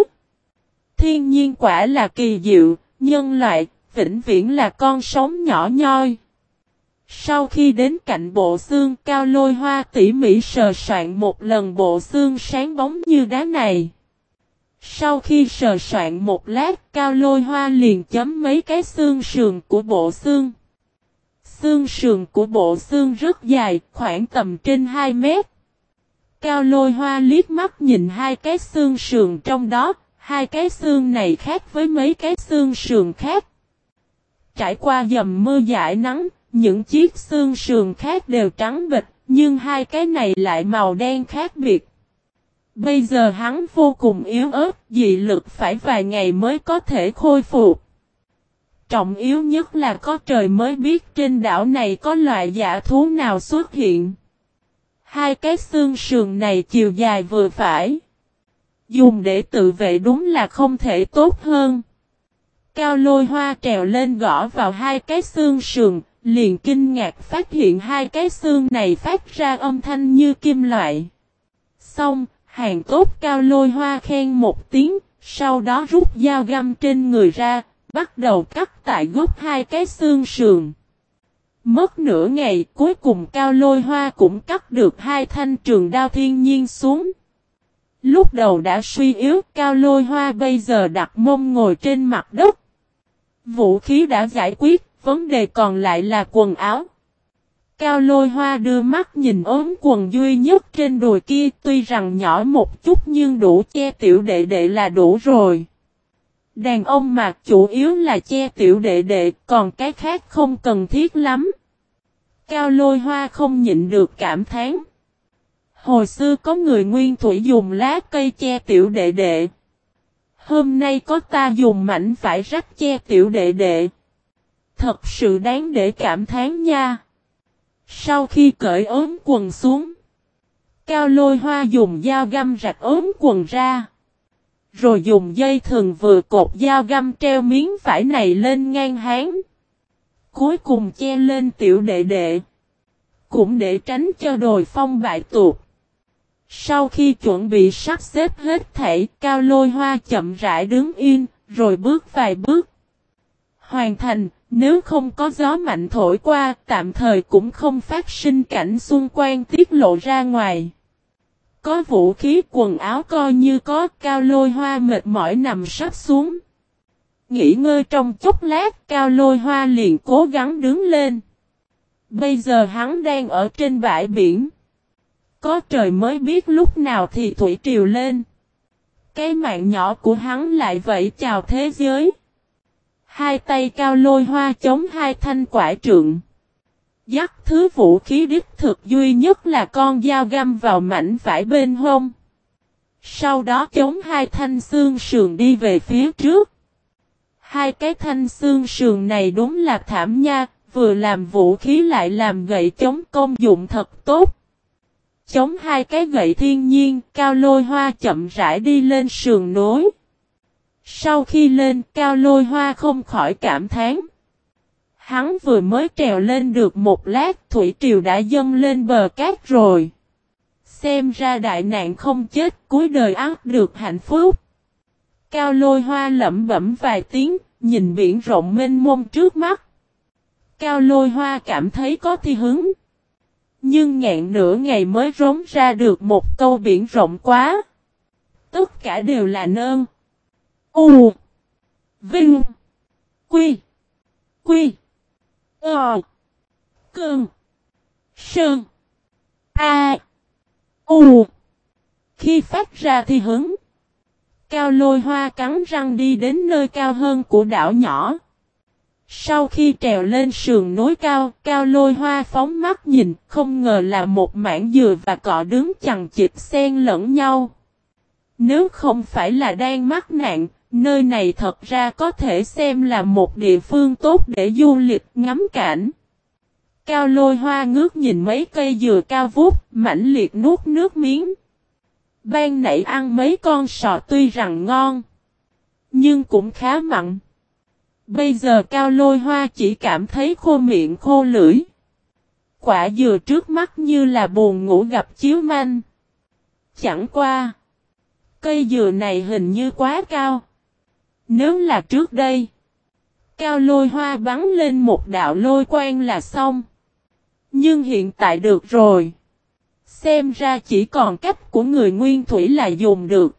Thiên nhiên quả là kỳ diệu, nhân loại, vĩnh viễn là con sống nhỏ nhoi. Sau khi đến cạnh bộ xương cao lôi hoa tỉ mỉ sờ soạn một lần bộ xương sáng bóng như đá này. Sau khi sờ soạn một lát cao lôi hoa liền chấm mấy cái xương sườn của bộ xương. Xương sườn của bộ xương rất dài, khoảng tầm trên 2 mét. Cao lôi hoa liếc mắt nhìn hai cái xương sườn trong đó, hai cái xương này khác với mấy cái xương sườn khác. Trải qua dầm mưa dãi nắng, những chiếc xương sườn khác đều trắng bịch, nhưng hai cái này lại màu đen khác biệt. Bây giờ hắn vô cùng yếu ớt, dị lực phải vài ngày mới có thể khôi phục. Trọng yếu nhất là có trời mới biết trên đảo này có loại giả thú nào xuất hiện. Hai cái xương sườn này chiều dài vừa phải. Dùng để tự vệ đúng là không thể tốt hơn. Cao lôi hoa trèo lên gõ vào hai cái xương sườn, liền kinh ngạc phát hiện hai cái xương này phát ra âm thanh như kim loại. Xong, hàng tốt cao lôi hoa khen một tiếng, sau đó rút dao găm trên người ra, bắt đầu cắt tại gốc hai cái xương sườn. Mất nửa ngày cuối cùng cao lôi hoa cũng cắt được hai thanh trường đao thiên nhiên xuống. Lúc đầu đã suy yếu cao lôi hoa bây giờ đặt mông ngồi trên mặt đất. Vũ khí đã giải quyết, vấn đề còn lại là quần áo. Cao lôi hoa đưa mắt nhìn ốm quần duy nhất trên đùi kia tuy rằng nhỏ một chút nhưng đủ che tiểu đệ đệ là đủ rồi. Đàn ông mặc chủ yếu là che tiểu đệ đệ, còn cái khác không cần thiết lắm. Cao lôi hoa không nhịn được cảm thán. Hồi xưa có người nguyên thủy dùng lá cây che tiểu đệ đệ. Hôm nay có ta dùng mảnh vải rách che tiểu đệ đệ. Thật sự đáng để cảm thán nha. Sau khi cởi ốm quần xuống. Cao lôi hoa dùng dao găm rạch ốm quần ra. Rồi dùng dây thừng vừa cột dao găm treo miếng vải này lên ngang háng. Cuối cùng che lên tiểu đệ đệ. Cũng để tránh cho đồi phong bại tuột. Sau khi chuẩn bị sắp xếp hết thảy, cao lôi hoa chậm rãi đứng yên, rồi bước vài bước. Hoàn thành, nếu không có gió mạnh thổi qua, tạm thời cũng không phát sinh cảnh xung quanh tiết lộ ra ngoài. Có vũ khí quần áo coi như có cao lôi hoa mệt mỏi nằm sắp xuống. Nghỉ ngơi trong chốc lát cao lôi hoa liền cố gắng đứng lên. Bây giờ hắn đang ở trên bãi biển. Có trời mới biết lúc nào thì thủy triều lên. Cái mạng nhỏ của hắn lại vậy chào thế giới. Hai tay cao lôi hoa chống hai thanh quả trượng. Dắt thứ vũ khí đích thực duy nhất là con dao găm vào mảnh vải bên hông. Sau đó chống hai thanh xương sườn đi về phía trước. Hai cái thanh xương sườn này đúng là thảm nha, vừa làm vũ khí lại làm gậy chống công dụng thật tốt. Chống hai cái gậy thiên nhiên, cao lôi hoa chậm rãi đi lên sườn nối. Sau khi lên, cao lôi hoa không khỏi cảm thán. Hắn vừa mới trèo lên được một lát, thủy triều đã dâng lên bờ cát rồi. Xem ra đại nạn không chết, cuối đời ác được hạnh phúc. Cao lôi hoa lẩm bẩm vài tiếng, nhìn biển rộng mênh mông trước mắt. Cao lôi hoa cảm thấy có thi hứng. Nhưng ngạn nửa ngày mới rống ra được một câu biển rộng quá. Tất cả đều là nơn. U. Vinh. Quy. Quy. Ờ. Cơn. Sơn. A. U. Khi phát ra thì hứng. Cao lôi hoa cắn răng đi đến nơi cao hơn của đảo nhỏ. Sau khi trèo lên sườn núi cao, cao lôi hoa phóng mắt nhìn, không ngờ là một mảng dừa và cọ đứng chằng chịt xen lẫn nhau. Nếu không phải là đang mắc nạn, nơi này thật ra có thể xem là một địa phương tốt để du lịch ngắm cảnh. Cao lôi hoa ngước nhìn mấy cây dừa cao vút, mãnh liệt nuốt nước miếng. Ban nãy ăn mấy con sò tuy rằng ngon, nhưng cũng khá mặn. Bây giờ cao lôi hoa chỉ cảm thấy khô miệng khô lưỡi. Quả dừa trước mắt như là buồn ngủ gặp chiếu manh. Chẳng qua. Cây dừa này hình như quá cao. Nếu là trước đây. Cao lôi hoa bắn lên một đạo lôi quang là xong. Nhưng hiện tại được rồi. Xem ra chỉ còn cách của người nguyên thủy là dùng được.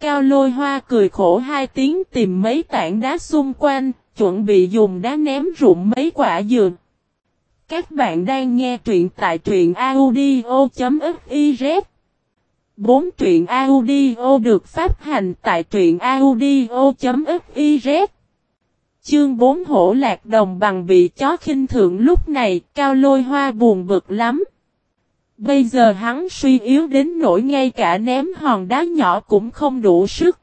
Cao lôi hoa cười khổ hai tiếng tìm mấy tảng đá xung quanh, chuẩn bị dùng đá ném rụng mấy quả dừa. Các bạn đang nghe truyện tại truyện audio.fif 4 truyện audio được phát hành tại truyện audio.fiz Chương 4 hổ lạc đồng bằng bị chó khinh thượng lúc này, cao lôi hoa buồn bực lắm. Bây giờ hắn suy yếu đến nỗi ngay cả ném hòn đá nhỏ cũng không đủ sức.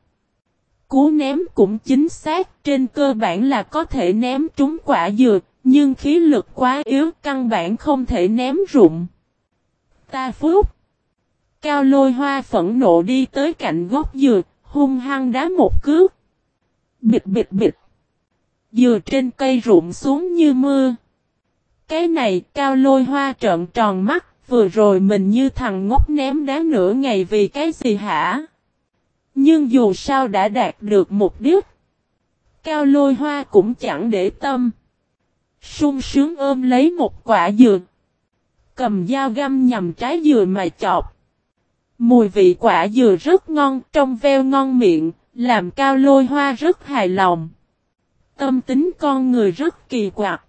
Cú ném cũng chính xác, trên cơ bản là có thể ném trúng quả dừa, nhưng khí lực quá yếu căn bản không thể ném rụng. Ta phúc! Cao lôi hoa phẫn nộ đi tới cạnh gốc dừa, hung hăng đá một cước. Bịt bịt bịt! Dừa trên cây rụng xuống như mưa. Cái này cao lôi hoa trợn tròn mắt, vừa rồi mình như thằng ngốc ném đá nửa ngày vì cái gì hả? Nhưng dù sao đã đạt được mục đích. Cao lôi hoa cũng chẳng để tâm. sung sướng ôm lấy một quả dừa. Cầm dao găm nhằm trái dừa mà chọc. Mùi vị quả dừa rất ngon, trong veo ngon miệng, làm cao lôi hoa rất hài lòng. Tâm tính con người rất kỳ quặc.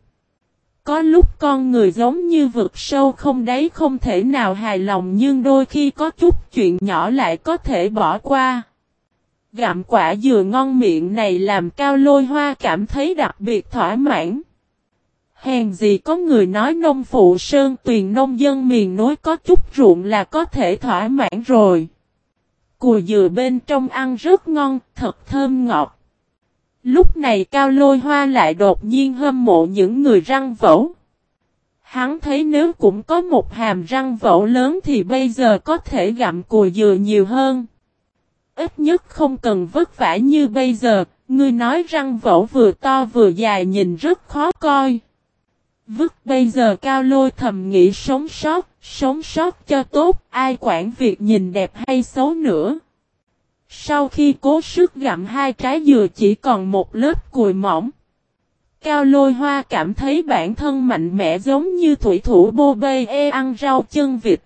Có lúc con người giống như vực sâu không đáy không thể nào hài lòng nhưng đôi khi có chút chuyện nhỏ lại có thể bỏ qua. Gặm quả dừa ngon miệng này làm cao lôi hoa cảm thấy đặc biệt thỏa mãn. Hèn gì có người nói nông phụ sơn tuyền nông dân miền núi có chút ruộng là có thể thỏa mãn rồi. Cùi dừa bên trong ăn rất ngon, thật thơm ngọt. Lúc này cao lôi hoa lại đột nhiên hâm mộ những người răng vẫu. Hắn thấy nếu cũng có một hàm răng vẫu lớn thì bây giờ có thể gặm cùi dừa nhiều hơn. Ít nhất không cần vất vả như bây giờ, ngươi nói răng vẫu vừa to vừa dài nhìn rất khó coi. Vứt bây giờ cao lôi thầm nghĩ sống sót, sống sót cho tốt, ai quản việc nhìn đẹp hay xấu nữa. Sau khi cố sức gặm hai trái dừa chỉ còn một lớp cùi mỏng. Cao lôi hoa cảm thấy bản thân mạnh mẽ giống như thủy thủ bô bê e ăn rau chân vịt.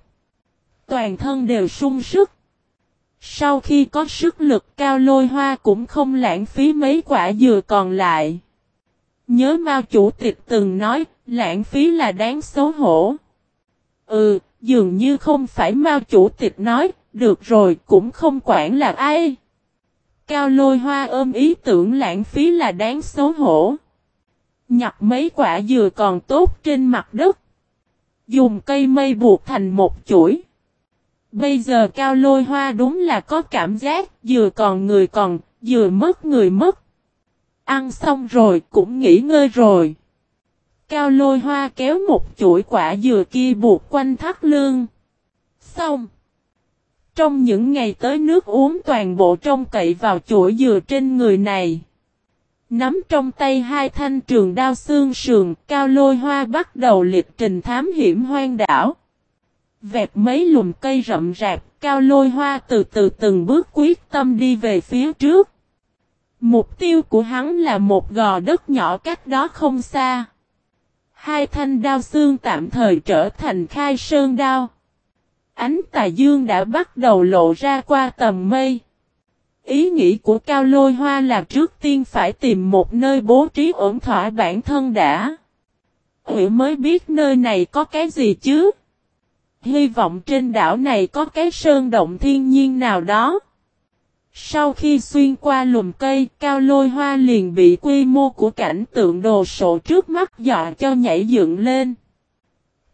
Toàn thân đều sung sức. Sau khi có sức lực cao lôi hoa cũng không lãng phí mấy quả dừa còn lại. Nhớ Mao chủ tịch từng nói, lãng phí là đáng xấu hổ. Ừ, dường như không phải Mao chủ tịch nói, được rồi cũng không quản là ai. Cao lôi hoa ôm ý tưởng lãng phí là đáng xấu hổ. Nhặt mấy quả dừa còn tốt trên mặt đất. Dùng cây mây buộc thành một chuỗi. Bây giờ cao lôi hoa đúng là có cảm giác dừa còn người còn, dừa mất người mất. Ăn xong rồi cũng nghỉ ngơi rồi. Cao lôi hoa kéo một chuỗi quả dừa kia buộc quanh thắt lương. Xong. Trong những ngày tới nước uống toàn bộ trông cậy vào chuỗi dừa trên người này. Nắm trong tay hai thanh trường đao xương sườn, cao lôi hoa bắt đầu liệt trình thám hiểm hoang đảo. Vẹt mấy lùm cây rậm rạp, cao lôi hoa từ từ từng bước quyết tâm đi về phía trước. Mục tiêu của hắn là một gò đất nhỏ cách đó không xa. Hai thanh đao xương tạm thời trở thành khai sơn đao. Ánh tà dương đã bắt đầu lộ ra qua tầm mây. Ý nghĩ của Cao Lôi Hoa là trước tiên phải tìm một nơi bố trí ổn thỏa bản thân đã. Hữu mới biết nơi này có cái gì chứ. Hy vọng trên đảo này có cái sơn động thiên nhiên nào đó. Sau khi xuyên qua lùm cây, cao lôi hoa liền bị quy mô của cảnh tượng đồ sộ trước mắt dọa cho nhảy dựng lên.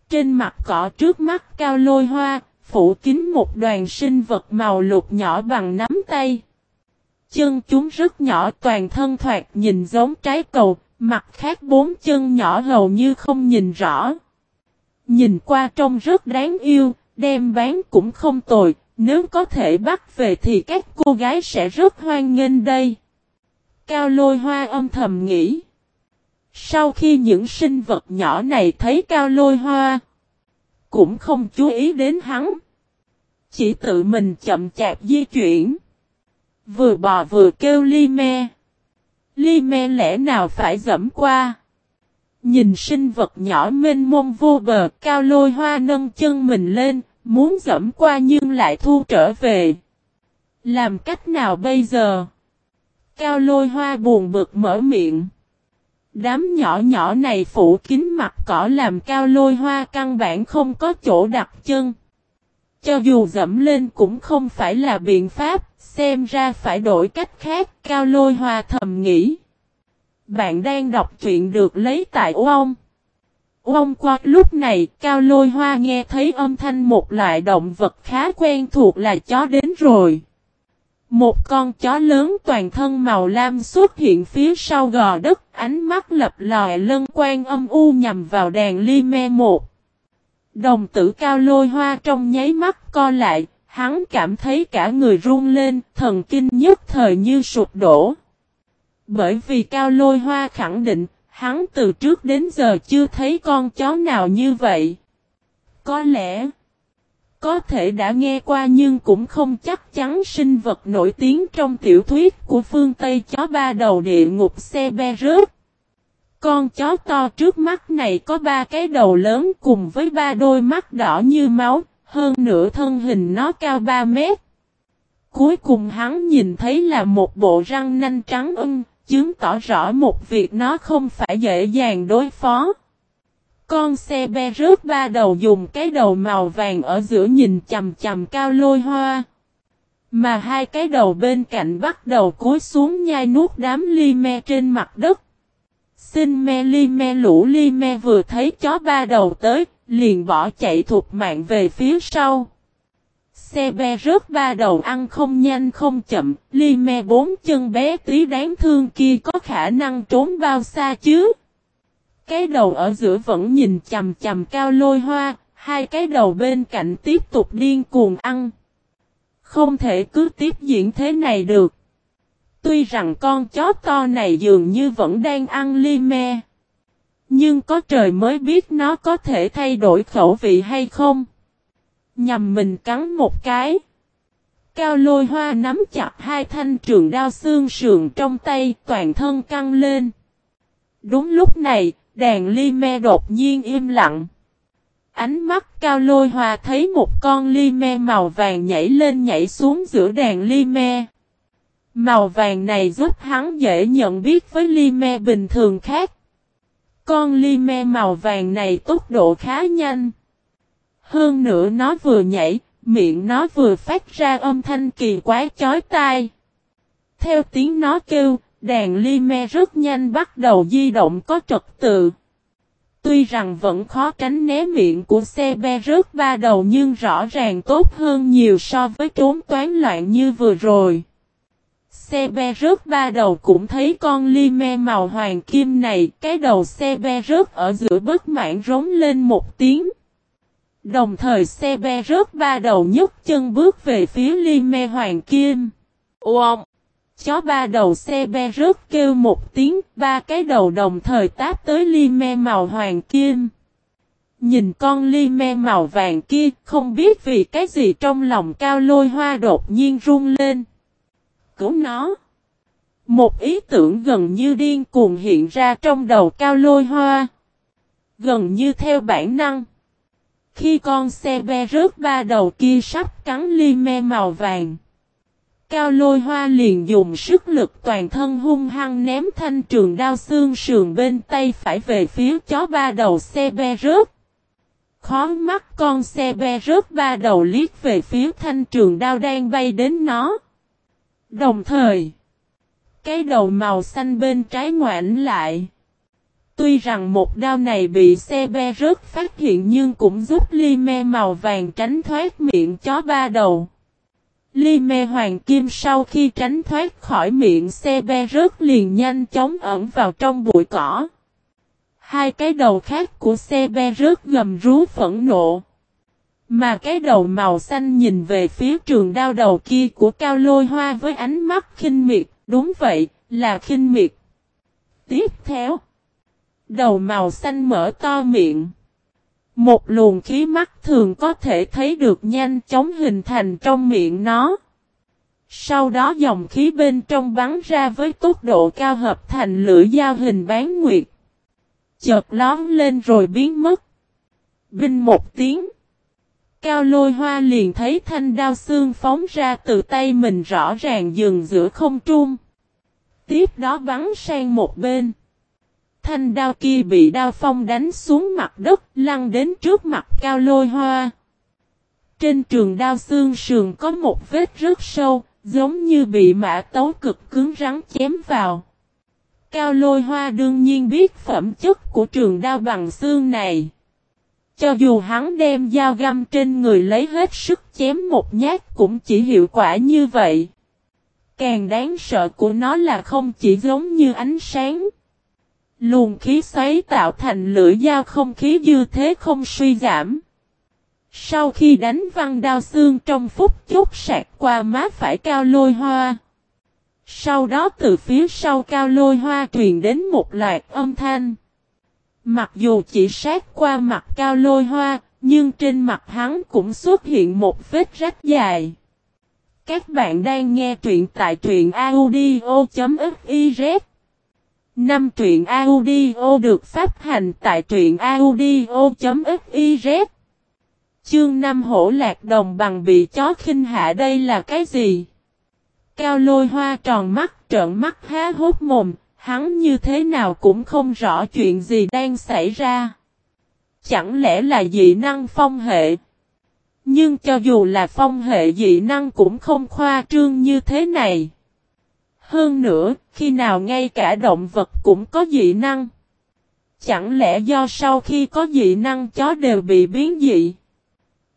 Trên mặt cỏ trước mắt cao lôi hoa, phủ kín một đoàn sinh vật màu lục nhỏ bằng nắm tay. Chân chúng rất nhỏ toàn thân thoạt nhìn giống trái cầu, mặt khác bốn chân nhỏ hầu như không nhìn rõ. Nhìn qua trông rất đáng yêu, đem bán cũng không tồi, nếu có thể bắt về thì các cô gái sẽ rất hoan nghênh đây. Cao lôi hoa âm thầm nghĩ. Sau khi những sinh vật nhỏ này thấy cao lôi hoa, cũng không chú ý đến hắn. Chỉ tự mình chậm chạp di chuyển. Vừa bò vừa kêu ly me. Ly me lẽ nào phải dẫm qua. Nhìn sinh vật nhỏ mênh mông vô bờ, cao lôi hoa nâng chân mình lên, muốn dẫm qua nhưng lại thu trở về. Làm cách nào bây giờ? Cao lôi hoa buồn bực mở miệng. Đám nhỏ nhỏ này phủ kín mặt cỏ làm cao lôi hoa căn bản không có chỗ đặt chân. Cho dù dẫm lên cũng không phải là biện pháp, xem ra phải đổi cách khác, cao lôi hoa thầm nghĩ. Bạn đang đọc truyện được lấy tại ông. Ông qua lúc này, cao lôi hoa nghe thấy âm thanh một loại động vật khá quen thuộc là chó đến rồi. Một con chó lớn toàn thân màu lam xuất hiện phía sau gò đất, ánh mắt lập lòi lân quan âm u nhằm vào đèn ly me một. Đồng tử cao lôi hoa trong nháy mắt co lại, hắn cảm thấy cả người run lên, thần kinh nhất thời như sụp đổ. Bởi vì cao lôi hoa khẳng định, hắn từ trước đến giờ chưa thấy con chó nào như vậy. Có lẽ, có thể đã nghe qua nhưng cũng không chắc chắn sinh vật nổi tiếng trong tiểu thuyết của phương Tây chó ba đầu địa ngục xe be rớt. Con chó to trước mắt này có ba cái đầu lớn cùng với ba đôi mắt đỏ như máu, hơn nửa thân hình nó cao 3 mét. Cuối cùng hắn nhìn thấy là một bộ răng nanh trắng ưng, chứng tỏ rõ một việc nó không phải dễ dàng đối phó. Con xe be rớt ba đầu dùng cái đầu màu vàng ở giữa nhìn chầm chầm cao lôi hoa. Mà hai cái đầu bên cạnh bắt đầu cúi xuống nhai nuốt đám ly me trên mặt đất. Xin me ly me lũ ly me vừa thấy chó ba đầu tới, liền bỏ chạy thục mạng về phía sau. Xe be rớt ba đầu ăn không nhanh không chậm, ly me bốn chân bé tí đáng thương kia có khả năng trốn bao xa chứ. Cái đầu ở giữa vẫn nhìn chầm chầm cao lôi hoa, hai cái đầu bên cạnh tiếp tục điên cuồng ăn. Không thể cứ tiếp diễn thế này được. Tuy rằng con chó to này dường như vẫn đang ăn ly me. Nhưng có trời mới biết nó có thể thay đổi khẩu vị hay không. Nhằm mình cắn một cái. Cao lôi hoa nắm chặt hai thanh trường đao xương sườn trong tay toàn thân căng lên. Đúng lúc này, đàn ly me đột nhiên im lặng. Ánh mắt cao lôi hoa thấy một con ly me màu vàng nhảy lên nhảy xuống giữa đàn ly me. Màu vàng này giúp hắn dễ nhận biết với ly me bình thường khác. Con ly me màu vàng này tốc độ khá nhanh. Hơn nữa nó vừa nhảy, miệng nó vừa phát ra âm thanh kỳ quái chói tai. Theo tiếng nó kêu, đàn ly me rất nhanh bắt đầu di động có trật tự. Tuy rằng vẫn khó tránh né miệng của xe be rớt ba đầu nhưng rõ ràng tốt hơn nhiều so với trốn toán loạn như vừa rồi. Xe be rớt ba đầu cũng thấy con ly me màu hoàng kim này, cái đầu xe be rớt ở giữa bất mãn rống lên một tiếng. Đồng thời xe be rớt ba đầu nhấc chân bước về phía ly me hoàng kim. Ôm! Chó ba đầu xe be rớt kêu một tiếng, ba cái đầu đồng thời táp tới ly me màu hoàng kim. Nhìn con ly me màu vàng kia, không biết vì cái gì trong lòng cao lôi hoa đột nhiên run lên. Cứu nó! Một ý tưởng gần như điên cuồng hiện ra trong đầu cao lôi hoa. Gần như theo bản năng. Khi con xe be rớt ba đầu kia sắp cắn ly me màu vàng. Cao lôi hoa liền dùng sức lực toàn thân hung hăng ném thanh trường đao xương sườn bên tay phải về phía chó ba đầu xe be rớt. Khó mắt con xe be rớt ba đầu liếc về phía thanh trường đao đang bay đến nó. Đồng thời, cái đầu màu xanh bên trái ngoảnh lại. Tuy rằng một đao này bị xe be rớt phát hiện nhưng cũng giúp ly me màu vàng tránh thoát miệng chó ba đầu. Ly me hoàng kim sau khi tránh thoát khỏi miệng xe be rớt liền nhanh chóng ẩn vào trong bụi cỏ. Hai cái đầu khác của xe be rớt gầm rú phẫn nộ. Mà cái đầu màu xanh nhìn về phía trường đao đầu kia của cao lôi hoa với ánh mắt khinh miệt, đúng vậy, là khinh miệt. Tiếp theo, đầu màu xanh mở to miệng. Một luồng khí mắt thường có thể thấy được nhanh chóng hình thành trong miệng nó. Sau đó dòng khí bên trong bắn ra với tốc độ cao hợp thành lưỡi dao hình bán nguyệt. Chợt lón lên rồi biến mất. Binh một tiếng. Cao lôi hoa liền thấy thanh đao xương phóng ra từ tay mình rõ ràng dừng giữa không trung. Tiếp đó bắn sang một bên. Thanh đao kia bị đao phong đánh xuống mặt đất, lăn đến trước mặt cao lôi hoa. Trên trường đao xương sườn có một vết rất sâu, giống như bị mã tấu cực cứng rắn chém vào. Cao lôi hoa đương nhiên biết phẩm chất của trường đao bằng xương này. Cho dù hắn đem dao găm trên người lấy hết sức chém một nhát cũng chỉ hiệu quả như vậy. Càng đáng sợ của nó là không chỉ giống như ánh sáng. Luồng khí xoáy tạo thành lưỡi dao không khí dư thế không suy giảm. Sau khi đánh văng đao xương trong phút chốc sạc qua má phải cao lôi hoa. Sau đó từ phía sau cao lôi hoa truyền đến một loạt âm thanh. Mặc dù chỉ sát qua mặt cao lôi hoa, nhưng trên mặt hắn cũng xuất hiện một vết rách dài. Các bạn đang nghe truyện tại truyện audio.fif Năm truyện audio được phát hành tại truyện audio.fiz Chương 5 hổ lạc đồng bằng bị chó khinh hạ đây là cái gì? Cao lôi hoa tròn mắt trợn mắt há hốt mồm, hắn như thế nào cũng không rõ chuyện gì đang xảy ra. Chẳng lẽ là dị năng phong hệ? Nhưng cho dù là phong hệ dị năng cũng không khoa trương như thế này. Hơn nữa, khi nào ngay cả động vật cũng có dị năng. Chẳng lẽ do sau khi có dị năng chó đều bị biến dị?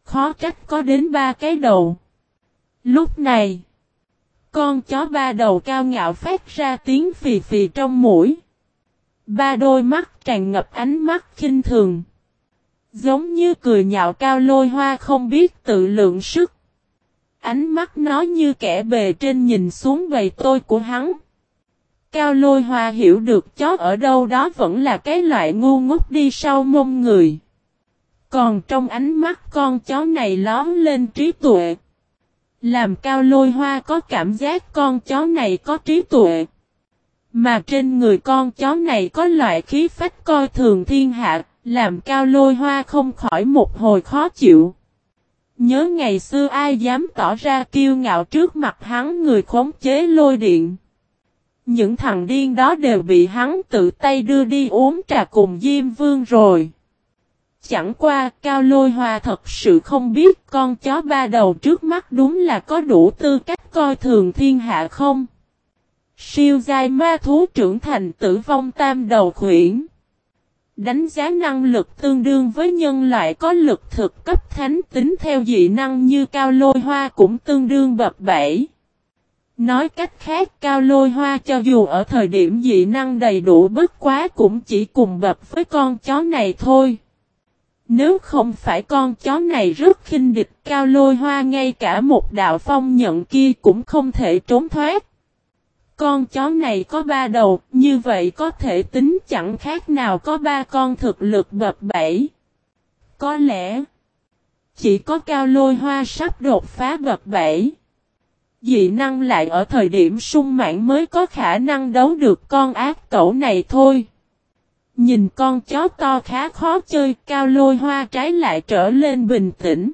Khó trách có đến ba cái đầu. Lúc này, con chó ba đầu cao ngạo phát ra tiếng phì phì trong mũi. Ba đôi mắt tràn ngập ánh mắt khinh thường. Giống như cười nhạo cao lôi hoa không biết tự lượng sức. Ánh mắt nó như kẻ bề trên nhìn xuống bầy tôi của hắn. Cao lôi hoa hiểu được chó ở đâu đó vẫn là cái loại ngu ngốc đi sau mông người. Còn trong ánh mắt con chó này lón lên trí tuệ. Làm cao lôi hoa có cảm giác con chó này có trí tuệ. Mà trên người con chó này có loại khí phách coi thường thiên hạ, làm cao lôi hoa không khỏi một hồi khó chịu. Nhớ ngày xưa ai dám tỏ ra kiêu ngạo trước mặt hắn người khống chế lôi điện. Những thằng điên đó đều bị hắn tự tay đưa đi uống trà cùng Diêm Vương rồi. Chẳng qua, Cao Lôi Hoa thật sự không biết con chó ba đầu trước mắt đúng là có đủ tư cách coi thường thiên hạ không. Siêu giai ma thú trưởng thành tử vong tam đầu khuyển. Đánh giá năng lực tương đương với nhân loại có lực thực cấp thánh tính theo dị năng như cao lôi hoa cũng tương đương bập bảy. Nói cách khác, cao lôi hoa cho dù ở thời điểm dị năng đầy đủ bất quá cũng chỉ cùng bập với con chó này thôi. Nếu không phải con chó này rất khinh địch, cao lôi hoa ngay cả một đạo phong nhận kia cũng không thể trốn thoát. Con chó này có ba đầu, như vậy có thể tính chẳng khác nào có ba con thực lực bập bảy. Có lẽ, chỉ có cao lôi hoa sắp đột phá bập bảy. Dị năng lại ở thời điểm sung mãn mới có khả năng đấu được con ác cẩu này thôi. Nhìn con chó to khá khó chơi, cao lôi hoa trái lại trở lên bình tĩnh.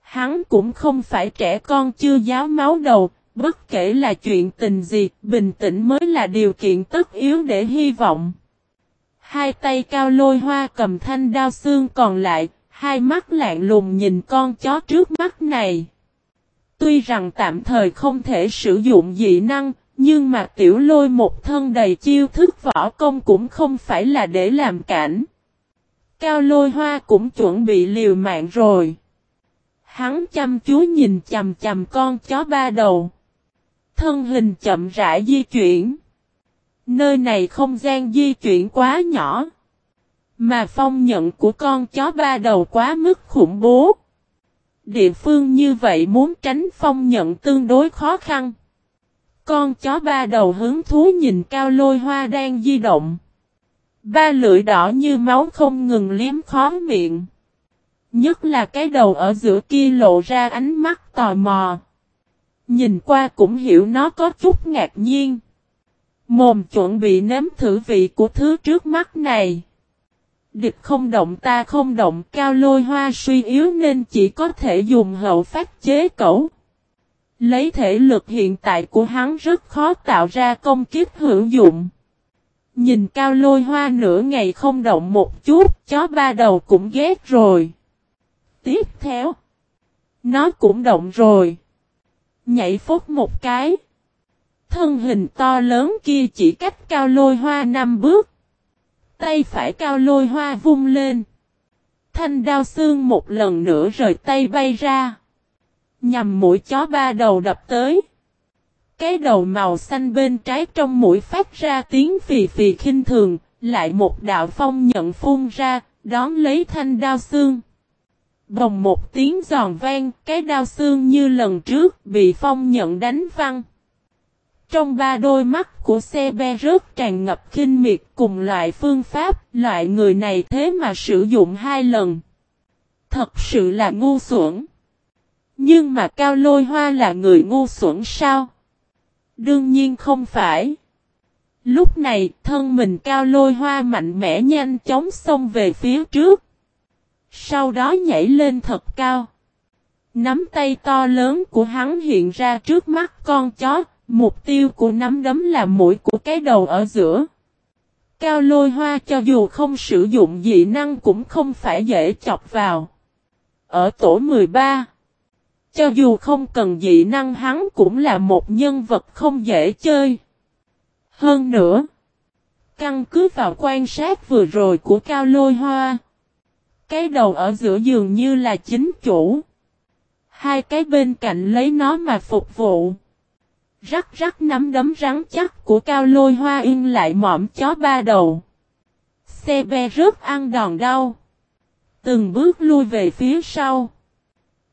Hắn cũng không phải trẻ con chưa giáo máu đầu, bất kể là chuyện tình gì, bình tĩnh mới là điều kiện tất yếu để hy vọng. Hai tay cao lôi hoa cầm thanh đao xương còn lại, hai mắt lạng lùng nhìn con chó trước mắt này. Tuy rằng tạm thời không thể sử dụng dị năng, nhưng mà tiểu lôi một thân đầy chiêu thức võ công cũng không phải là để làm cảnh. Cao lôi hoa cũng chuẩn bị liều mạng rồi. Hắn chăm chú nhìn chầm chầm con chó ba đầu. Thân hình chậm rãi di chuyển. Nơi này không gian di chuyển quá nhỏ. Mà phong nhận của con chó ba đầu quá mức khủng bố. Địa phương như vậy muốn tránh phong nhận tương đối khó khăn. Con chó ba đầu hướng thú nhìn cao lôi hoa đang di động. Ba lưỡi đỏ như máu không ngừng liếm khó miệng. Nhất là cái đầu ở giữa kia lộ ra ánh mắt tò mò. Nhìn qua cũng hiểu nó có chút ngạc nhiên. Mồm chuẩn bị nếm thử vị của thứ trước mắt này. Địch không động ta không động cao lôi hoa suy yếu nên chỉ có thể dùng hậu phát chế cẩu. Lấy thể lực hiện tại của hắn rất khó tạo ra công kiếp hữu dụng. Nhìn cao lôi hoa nửa ngày không động một chút, chó ba đầu cũng ghét rồi. Tiếp theo, nó cũng động rồi. Nhảy phốt một cái. Thân hình to lớn kia chỉ cách cao lôi hoa năm bước. Tay phải cao lôi hoa vung lên. Thanh đao xương một lần nữa rời tay bay ra. Nhằm mũi chó ba đầu đập tới. Cái đầu màu xanh bên trái trong mũi phát ra tiếng phì phì khinh thường, lại một đạo phong nhận phun ra, đón lấy thanh đao xương. Bồng một tiếng giòn vang, cái đao xương như lần trước bị phong nhận đánh văng. Trong ba đôi mắt của xe be rớt tràn ngập khinh miệt cùng loại phương pháp, loại người này thế mà sử dụng hai lần. Thật sự là ngu xuẩn. Nhưng mà Cao Lôi Hoa là người ngu xuẩn sao? Đương nhiên không phải. Lúc này, thân mình Cao Lôi Hoa mạnh mẽ nhanh chóng xông về phía trước. Sau đó nhảy lên thật cao. Nắm tay to lớn của hắn hiện ra trước mắt con chó, mục tiêu của nắm đấm là mũi của cái đầu ở giữa. Cao lôi hoa cho dù không sử dụng dị năng cũng không phải dễ chọc vào. Ở tổ 13, cho dù không cần dị năng hắn cũng là một nhân vật không dễ chơi. Hơn nữa, căn cứ vào quan sát vừa rồi của Cao Lôi Hoa, cái đầu ở giữa giường như là chính chủ. Hai cái bên cạnh lấy nó mà phục vụ. Rắc rắc nắm đấm rắn chắc của Cao Lôi Hoa yên lại mỏm chó ba đầu. Xe be rớt ăn đòn đau. Từng bước lui về phía sau.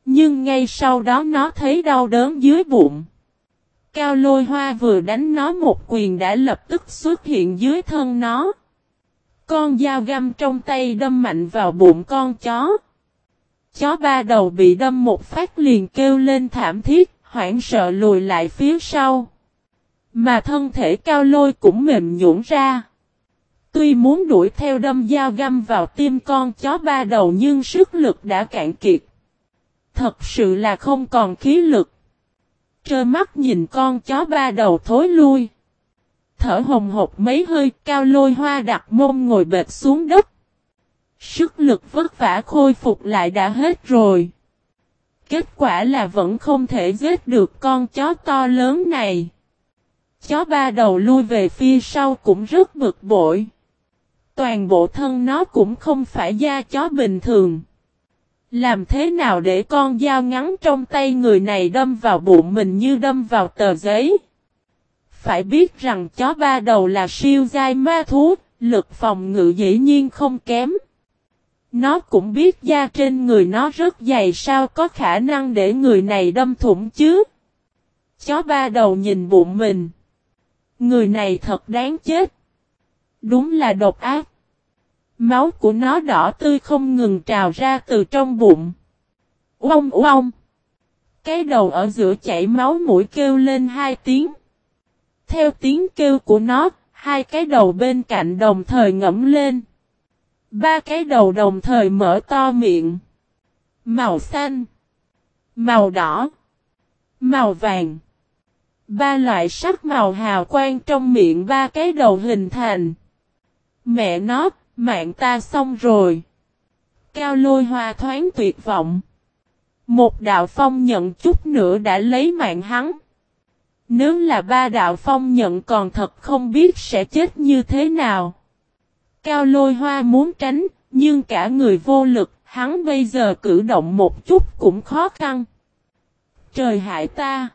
Nhưng ngay sau đó nó thấy đau đớn dưới bụng. Cao lôi hoa vừa đánh nó một quyền đã lập tức xuất hiện dưới thân nó. Con dao găm trong tay đâm mạnh vào bụng con chó. Chó ba đầu bị đâm một phát liền kêu lên thảm thiết, hoảng sợ lùi lại phía sau. Mà thân thể cao lôi cũng mềm nhũn ra. Tuy muốn đuổi theo đâm dao găm vào tim con chó ba đầu nhưng sức lực đã cạn kiệt. Thật sự là không còn khí lực. Trơ mắt nhìn con chó ba đầu thối lui. Thở hồng hộc mấy hơi, cao lôi hoa đặt mông ngồi bệt xuống đất. Sức lực vất vả khôi phục lại đã hết rồi. Kết quả là vẫn không thể giết được con chó to lớn này. Chó ba đầu lui về phía sau cũng rất bực bội. Toàn bộ thân nó cũng không phải da chó bình thường. Làm thế nào để con dao ngắn trong tay người này đâm vào bụng mình như đâm vào tờ giấy? Phải biết rằng chó ba đầu là siêu giai ma thú, lực phòng ngự dĩ nhiên không kém. Nó cũng biết da trên người nó rất dày sao có khả năng để người này đâm thủng chứ. Chó ba đầu nhìn bụng mình. Người này thật đáng chết. Đúng là độc ác. Máu của nó đỏ tươi không ngừng trào ra từ trong bụng. Uông uông. Cái đầu ở giữa chảy máu mũi kêu lên hai tiếng. Theo tiếng kêu của nó, Hai cái đầu bên cạnh đồng thời ngẫm lên. Ba cái đầu đồng thời mở to miệng. Màu xanh. Màu đỏ. Màu vàng. Ba loại sắc màu hào quang trong miệng ba cái đầu hình thành. Mẹ nó, mạng ta xong rồi. Cao lôi hoa thoáng tuyệt vọng. Một đạo phong nhận chút nữa đã lấy mạng hắn. Nếu là ba đạo phong nhận còn thật không biết sẽ chết như thế nào. Cao lôi hoa muốn tránh, nhưng cả người vô lực, hắn bây giờ cử động một chút cũng khó khăn. Trời hại ta!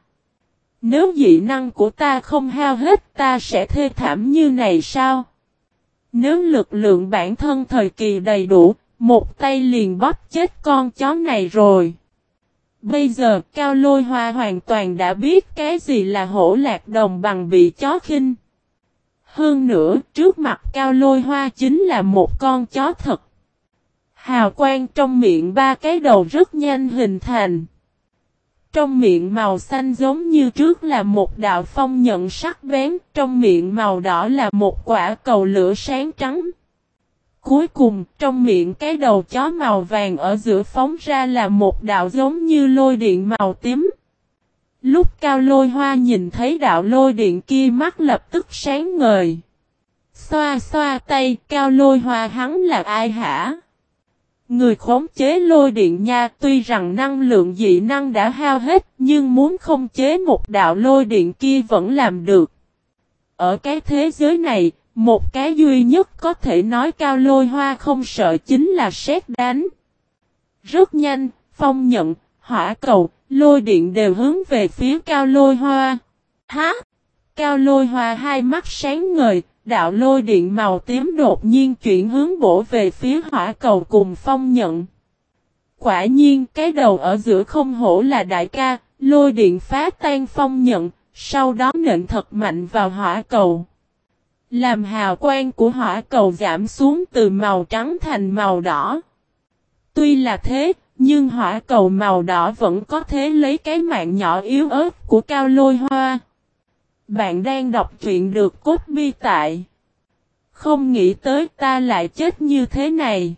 Nếu dị năng của ta không hao hết ta sẽ thê thảm như này sao? Nếu lực lượng bản thân thời kỳ đầy đủ, một tay liền bóp chết con chó này rồi. Bây giờ Cao Lôi Hoa hoàn toàn đã biết cái gì là hổ lạc đồng bằng bị chó khinh. Hơn nữa, trước mặt Cao Lôi Hoa chính là một con chó thật. Hào quang trong miệng ba cái đầu rất nhanh hình thành. Trong miệng màu xanh giống như trước là một đạo phong nhận sắc bén, trong miệng màu đỏ là một quả cầu lửa sáng trắng. Cuối cùng, trong miệng cái đầu chó màu vàng ở giữa phóng ra là một đạo giống như lôi điện màu tím. Lúc cao lôi hoa nhìn thấy đạo lôi điện kia mắt lập tức sáng ngời. Xoa xoa tay, cao lôi hoa hắn là ai hả? Người khống chế lôi điện nha tuy rằng năng lượng dị năng đã hao hết nhưng muốn khống chế một đạo lôi điện kia vẫn làm được. Ở cái thế giới này, một cái duy nhất có thể nói cao lôi hoa không sợ chính là xét đánh. Rất nhanh, phong nhận, hỏa cầu, lôi điện đều hướng về phía cao lôi hoa. Há! Cao lôi hoa hai mắt sáng ngời, đạo lôi điện màu tím đột nhiên chuyển hướng bổ về phía hỏa cầu cùng phong nhận. Quả nhiên cái đầu ở giữa không hổ là đại ca, lôi điện phá tan phong nhận, sau đó nện thật mạnh vào hỏa cầu. Làm hào quang của hỏa cầu giảm xuống từ màu trắng thành màu đỏ. Tuy là thế, nhưng hỏa cầu màu đỏ vẫn có thể lấy cái mạng nhỏ yếu ớt của cao lôi hoa. Bạn đang đọc truyện được cốt bi tại. Không nghĩ tới ta lại chết như thế này.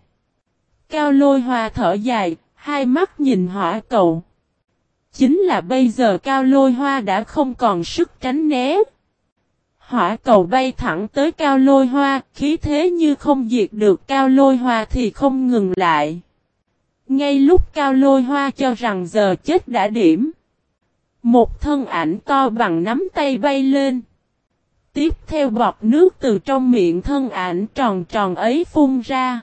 Cao lôi hoa thở dài, hai mắt nhìn hỏa cầu. Chính là bây giờ cao lôi hoa đã không còn sức tránh né. Hỏa cầu bay thẳng tới cao lôi hoa, khí thế như không diệt được cao lôi hoa thì không ngừng lại. Ngay lúc cao lôi hoa cho rằng giờ chết đã điểm. Một thân ảnh to bằng nắm tay bay lên. Tiếp theo bọt nước từ trong miệng thân ảnh tròn tròn ấy phun ra.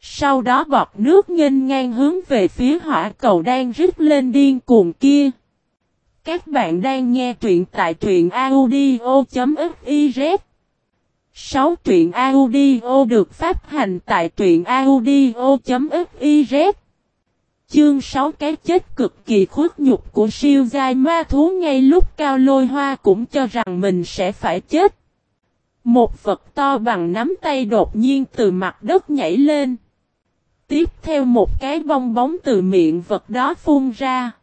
Sau đó bọt nước nghênh ngang hướng về phía hỏa cầu đang rít lên điên cuồng kia. Các bạn đang nghe truyện tại truyện audio.fiz 6 truyện audio được phát hành tại truyện audio.fiz Chương 6 cái chết cực kỳ khuất nhục của siêu giai ma thú ngay lúc cao lôi hoa cũng cho rằng mình sẽ phải chết. Một vật to bằng nắm tay đột nhiên từ mặt đất nhảy lên. Tiếp theo một cái bong bóng từ miệng vật đó phun ra.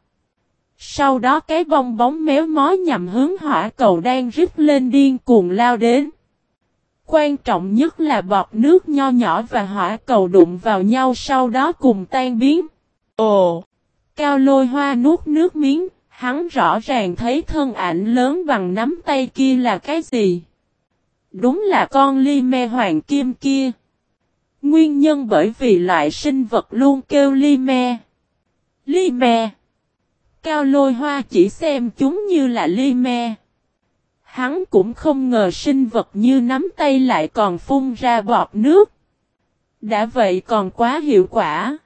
Sau đó cái bong bóng méo mó nhằm hướng hỏa cầu đang rít lên điên cuồng lao đến. Quan trọng nhất là bọt nước nho nhỏ và hỏa cầu đụng vào nhau sau đó cùng tan biến. Ồ! Cao lôi hoa nuốt nước miếng, hắn rõ ràng thấy thân ảnh lớn bằng nắm tay kia là cái gì. Đúng là con ly me hoàng kim kia. Nguyên nhân bởi vì loại sinh vật luôn kêu ly me. Ly me. Cao lôi hoa chỉ xem chúng như là ly me. Hắn cũng không ngờ sinh vật như nắm tay lại còn phun ra bọt nước. Đã vậy còn quá hiệu quả.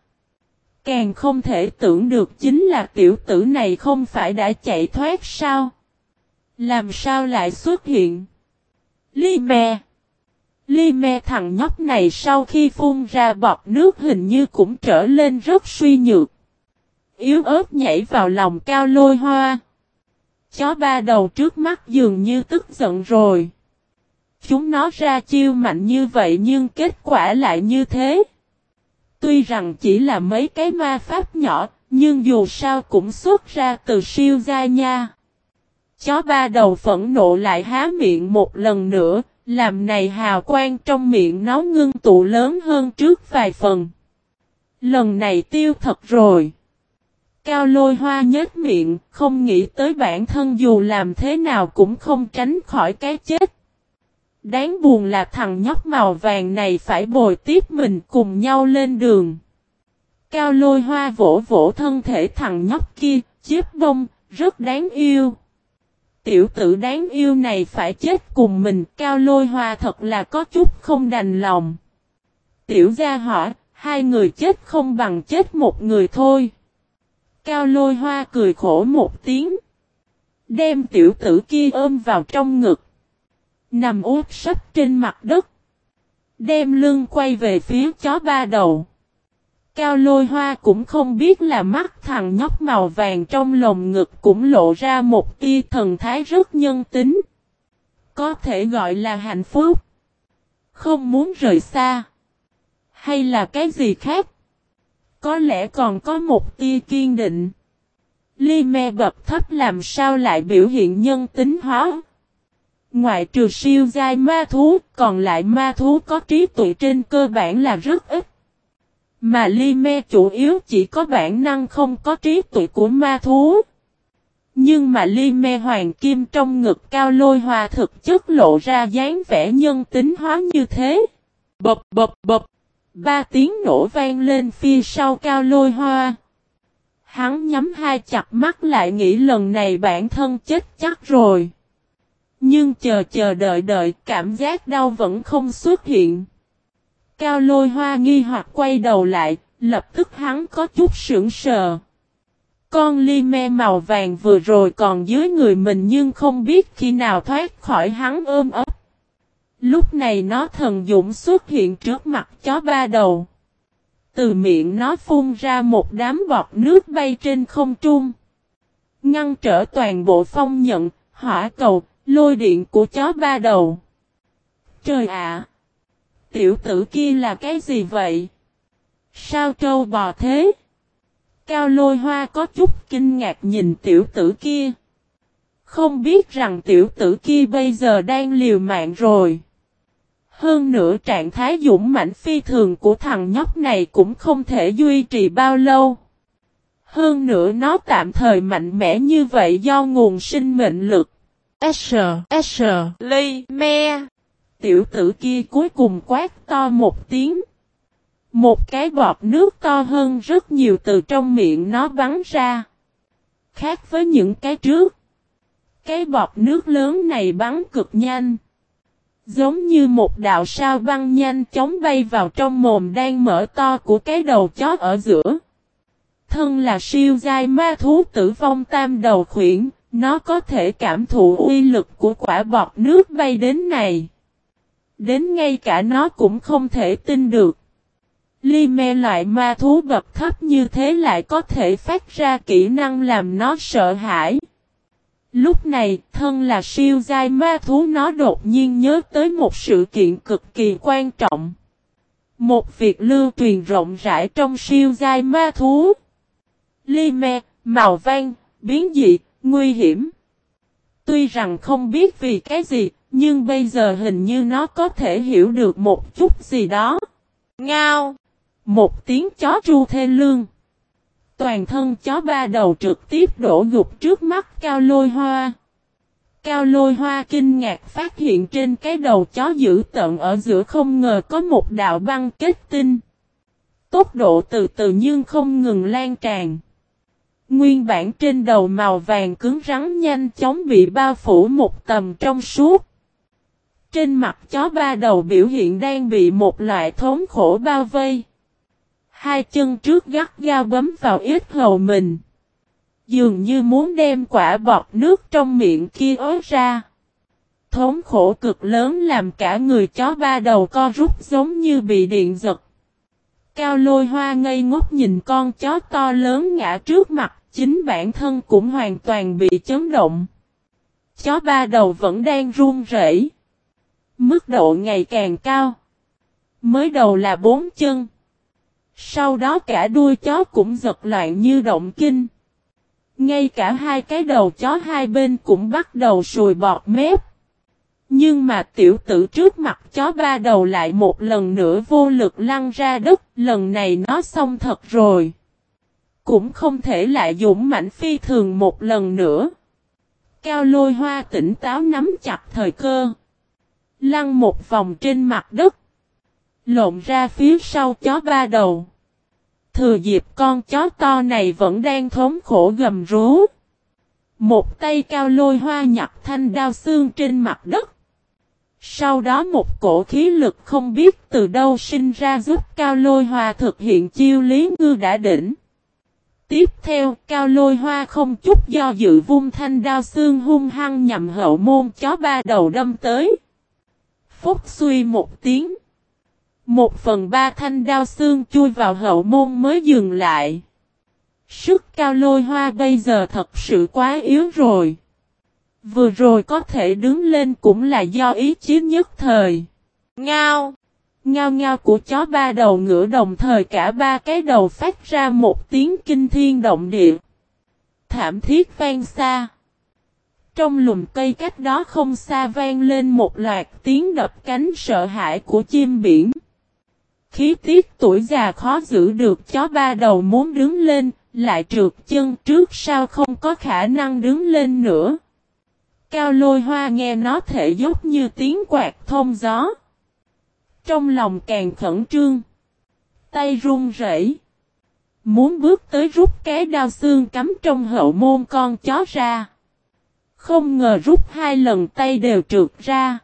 Càng không thể tưởng được chính là tiểu tử này không phải đã chạy thoát sao? Làm sao lại xuất hiện? Ly me. Ly me thằng nhóc này sau khi phun ra bọt nước hình như cũng trở lên rất suy nhược. Yếu ớt nhảy vào lòng cao lôi hoa. Chó ba đầu trước mắt dường như tức giận rồi. Chúng nó ra chiêu mạnh như vậy nhưng kết quả lại như thế. Tuy rằng chỉ là mấy cái ma pháp nhỏ, nhưng dù sao cũng xuất ra từ siêu gia nha. Chó ba đầu phẫn nộ lại há miệng một lần nữa, Làm này hào quang trong miệng nó ngưng tụ lớn hơn trước vài phần. Lần này tiêu thật rồi. Cao lôi hoa nhếch miệng, không nghĩ tới bản thân dù làm thế nào cũng không tránh khỏi cái chết. Đáng buồn là thằng nhóc màu vàng này phải bồi tiếp mình cùng nhau lên đường. Cao lôi hoa vỗ vỗ thân thể thằng nhóc kia, chiếc bông, rất đáng yêu. Tiểu tử đáng yêu này phải chết cùng mình, cao lôi hoa thật là có chút không đành lòng. Tiểu gia hỏi, hai người chết không bằng chết một người thôi. Cao lôi hoa cười khổ một tiếng. Đem tiểu tử kia ôm vào trong ngực. Nằm úp sấp trên mặt đất. Đem lưng quay về phía chó ba đầu. Cao lôi hoa cũng không biết là mắt thằng nhóc màu vàng trong lồng ngực cũng lộ ra một tia thần thái rất nhân tính. Có thể gọi là hạnh phúc. Không muốn rời xa. Hay là cái gì khác? Có lẽ còn có một tia kiên định. Ly me bập thấp làm sao lại biểu hiện nhân tính hóa. Ngoại trừ siêu giai ma thú, còn lại ma thú có trí tuệ trên cơ bản là rất ít. Mà ly me chủ yếu chỉ có bản năng không có trí tuệ của ma thú. Nhưng mà ly me hoàng kim trong ngực cao lôi hòa thực chất lộ ra dáng vẻ nhân tính hóa như thế. Bập bập bập. Ba tiếng nổ vang lên phía sau cao lôi hoa. Hắn nhắm hai chặt mắt lại nghĩ lần này bản thân chết chắc rồi. Nhưng chờ chờ đợi đợi cảm giác đau vẫn không xuất hiện. Cao lôi hoa nghi hoặc quay đầu lại, lập tức hắn có chút sững sờ. Con ly me màu vàng vừa rồi còn dưới người mình nhưng không biết khi nào thoát khỏi hắn ôm ấp. Lúc này nó thần dũng xuất hiện trước mặt chó ba đầu. Từ miệng nó phun ra một đám bọt nước bay trên không trung. Ngăn trở toàn bộ phong nhận, hỏa cầu, lôi điện của chó ba đầu. Trời ạ! Tiểu tử kia là cái gì vậy? Sao trâu bò thế? Cao lôi hoa có chút kinh ngạc nhìn tiểu tử kia. Không biết rằng tiểu tử kia bây giờ đang liều mạng rồi. Hơn nữa trạng thái dũng mãnh phi thường của thằng nhóc này cũng không thể duy trì bao lâu. Hơn nữa nó tạm thời mạnh mẽ như vậy do nguồn sinh mệnh lực. S, S, Ly, Me. Tiểu tử kia cuối cùng quát to một tiếng. Một cái bọt nước to hơn rất nhiều từ trong miệng nó bắn ra. Khác với những cái trước. Cái bọt nước lớn này bắn cực nhanh. Giống như một đạo sao băng nhanh chóng bay vào trong mồm đang mở to của cái đầu chó ở giữa. Thân là siêu giai ma thú tử vong tam đầu khuyển, nó có thể cảm thụ uy lực của quả bọt nước bay đến này. Đến ngay cả nó cũng không thể tin được. Ly me loại ma thú bậc thấp như thế lại có thể phát ra kỹ năng làm nó sợ hãi. Lúc này, thân là siêu giai ma thú nó đột nhiên nhớ tới một sự kiện cực kỳ quan trọng. Một việc lưu truyền rộng rãi trong siêu giai ma thú. Ly me, màu vang, biến dị, nguy hiểm. Tuy rằng không biết vì cái gì, nhưng bây giờ hình như nó có thể hiểu được một chút gì đó. Ngao! Một tiếng chó ru thê lương. Toàn thân chó ba đầu trực tiếp đổ gục trước mắt cao lôi hoa. Cao lôi hoa kinh ngạc phát hiện trên cái đầu chó dữ tận ở giữa không ngờ có một đạo băng kết tinh. Tốc độ từ từ nhưng không ngừng lan tràn. Nguyên bản trên đầu màu vàng cứng rắn nhanh chóng bị bao phủ một tầm trong suốt. Trên mặt chó ba đầu biểu hiện đang bị một loại thống khổ bao vây. Hai chân trước gắt gao bấm vào ít hầu mình. Dường như muốn đem quả bọt nước trong miệng kia ớt ra. Thống khổ cực lớn làm cả người chó ba đầu co rút giống như bị điện giật. Cao lôi hoa ngây ngốc nhìn con chó to lớn ngã trước mặt, chính bản thân cũng hoàn toàn bị chấn động. Chó ba đầu vẫn đang run rẩy. Mức độ ngày càng cao. Mới đầu là bốn chân. Sau đó cả đuôi chó cũng giật loạn như động kinh. Ngay cả hai cái đầu chó hai bên cũng bắt đầu sùi bọt mép. Nhưng mà tiểu tử trước mặt chó ba đầu lại một lần nữa vô lực lăn ra đất, lần này nó xong thật rồi. Cũng không thể lại dũng mãnh phi thường một lần nữa. Cao lôi hoa tỉnh táo nắm chặt thời cơ. Lăn một vòng trên mặt đất. Lộn ra phía sau chó ba đầu. Thừa dịp con chó to này vẫn đang thống khổ gầm rú. Một tay cao lôi hoa nhặt thanh đao xương trên mặt đất. Sau đó một cổ khí lực không biết từ đâu sinh ra giúp cao lôi hoa thực hiện chiêu lý ngư đã đỉnh. Tiếp theo, cao lôi hoa không chút do dự vung thanh đao xương hung hăng nhằm hậu môn chó ba đầu đâm tới. Phúc suy một tiếng. Một phần ba thanh đao xương chui vào hậu môn mới dừng lại. Sức cao lôi hoa bây giờ thật sự quá yếu rồi. Vừa rồi có thể đứng lên cũng là do ý chí nhất thời. Ngao! Ngao ngao của chó ba đầu ngựa đồng thời cả ba cái đầu phát ra một tiếng kinh thiên động địa. Thảm thiết vang xa. Trong lùm cây cách đó không xa vang lên một loạt tiếng đập cánh sợ hãi của chim biển. Khí tiết tuổi già khó giữ được chó ba đầu muốn đứng lên, lại trượt chân trước sau không có khả năng đứng lên nữa. Cao lôi hoa nghe nó thể dốc như tiếng quạt thông gió. Trong lòng càng khẩn trương. Tay run rẩy, Muốn bước tới rút cái đao xương cắm trong hậu môn con chó ra. Không ngờ rút hai lần tay đều trượt ra.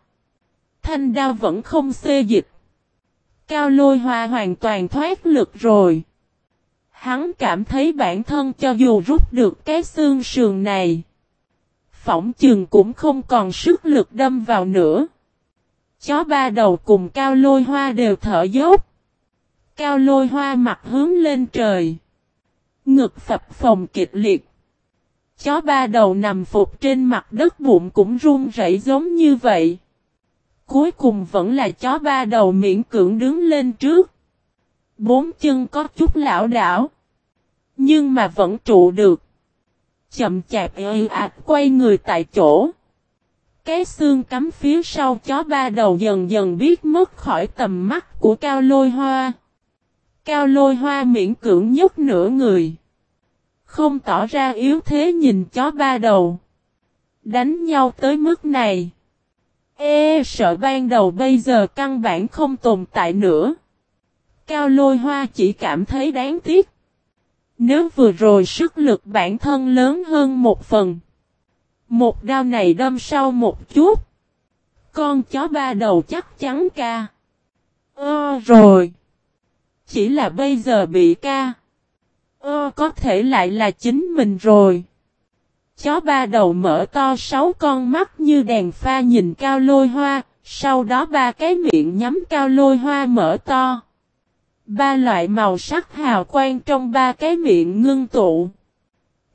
Thanh đao vẫn không xê dịch. Cao lôi hoa hoàn toàn thoát lực rồi. Hắn cảm thấy bản thân cho dù rút được cái xương sườn này. Phỏng chừng cũng không còn sức lực đâm vào nữa. Chó ba đầu cùng cao lôi hoa đều thở dốc. Cao lôi hoa mặt hướng lên trời. Ngực phập phồng kịch liệt. Chó ba đầu nằm phục trên mặt đất bụng cũng run rẩy giống như vậy. Cuối cùng vẫn là chó ba đầu miễn cưỡng đứng lên trước. Bốn chân có chút lão đảo. Nhưng mà vẫn trụ được. Chậm chạp ơi ạt à, quay người tại chỗ. Cái xương cắm phía sau chó ba đầu dần dần biết mất khỏi tầm mắt của cao lôi hoa. Cao lôi hoa miễn cưỡng nhấc nửa người. Không tỏ ra yếu thế nhìn chó ba đầu. Đánh nhau tới mức này. Ê, sợ ban đầu bây giờ căn bản không tồn tại nữa. Cao lôi hoa chỉ cảm thấy đáng tiếc. Nếu vừa rồi sức lực bản thân lớn hơn một phần. Một đao này đâm sau một chút. Con chó ba đầu chắc chắn ca. Ơ, rồi. Chỉ là bây giờ bị ca. Ơ, có thể lại là chính mình rồi. Chó ba đầu mở to sáu con mắt như đèn pha nhìn cao lôi hoa, sau đó ba cái miệng nhắm cao lôi hoa mở to. Ba loại màu sắc hào quang trong ba cái miệng ngưng tụ.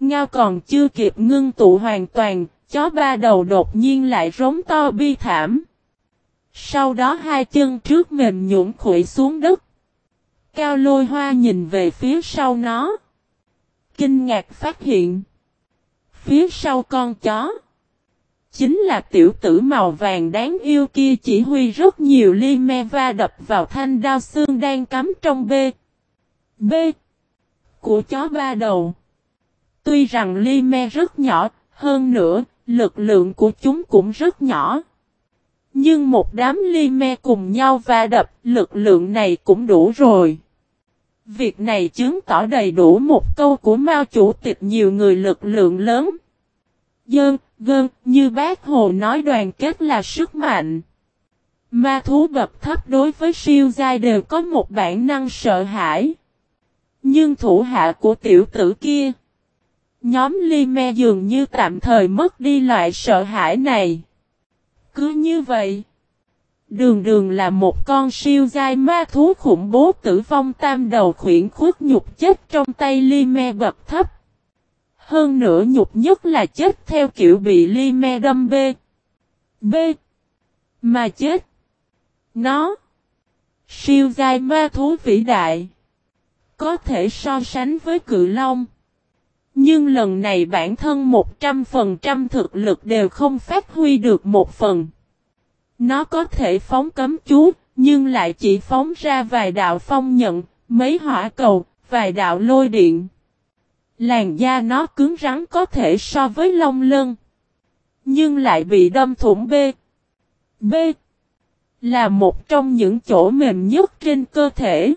Ngao còn chưa kịp ngưng tụ hoàn toàn, chó ba đầu đột nhiên lại rống to bi thảm. Sau đó hai chân trước mềm nhũn khủy xuống đất. Cao lôi hoa nhìn về phía sau nó. Kinh ngạc phát hiện. Phía sau con chó. Chính là tiểu tử màu vàng đáng yêu kia chỉ huy rất nhiều ly me va đập vào thanh đao xương đang cắm trong bê. B. Của chó ba đầu. Tuy rằng ly me rất nhỏ, hơn nữa, lực lượng của chúng cũng rất nhỏ. Nhưng một đám ly me cùng nhau va đập, lực lượng này cũng đủ rồi. Việc này chứng tỏ đầy đủ một câu của Mao chủ tịch nhiều người lực lượng lớn. Dơn, gơn, như bác Hồ nói đoàn kết là sức mạnh. Ma thú bập thấp đối với siêu giai đều có một bản năng sợ hãi. Nhưng thủ hạ của tiểu tử kia. Nhóm ly me dường như tạm thời mất đi loại sợ hãi này. Cứ như vậy. Đường đường là một con siêu giai ma thú khủng bố tử vong tam đầu khuyển khuất nhục chết trong tay ly me bập thấp. Hơn nữa nhục nhất là chết theo kiểu bị ly me đâm bê. bê Mà chết. Nó. Siêu giai ma thú vĩ đại. Có thể so sánh với cự long. Nhưng lần này bản thân 100% thực lực đều không phát huy được một phần. Nó có thể phóng cấm chú, nhưng lại chỉ phóng ra vài đạo phong nhận, mấy hỏa cầu, vài đạo lôi điện. Làn da nó cứng rắn có thể so với lông lân. Nhưng lại bị đâm thủng B. B. Là một trong những chỗ mềm nhất trên cơ thể.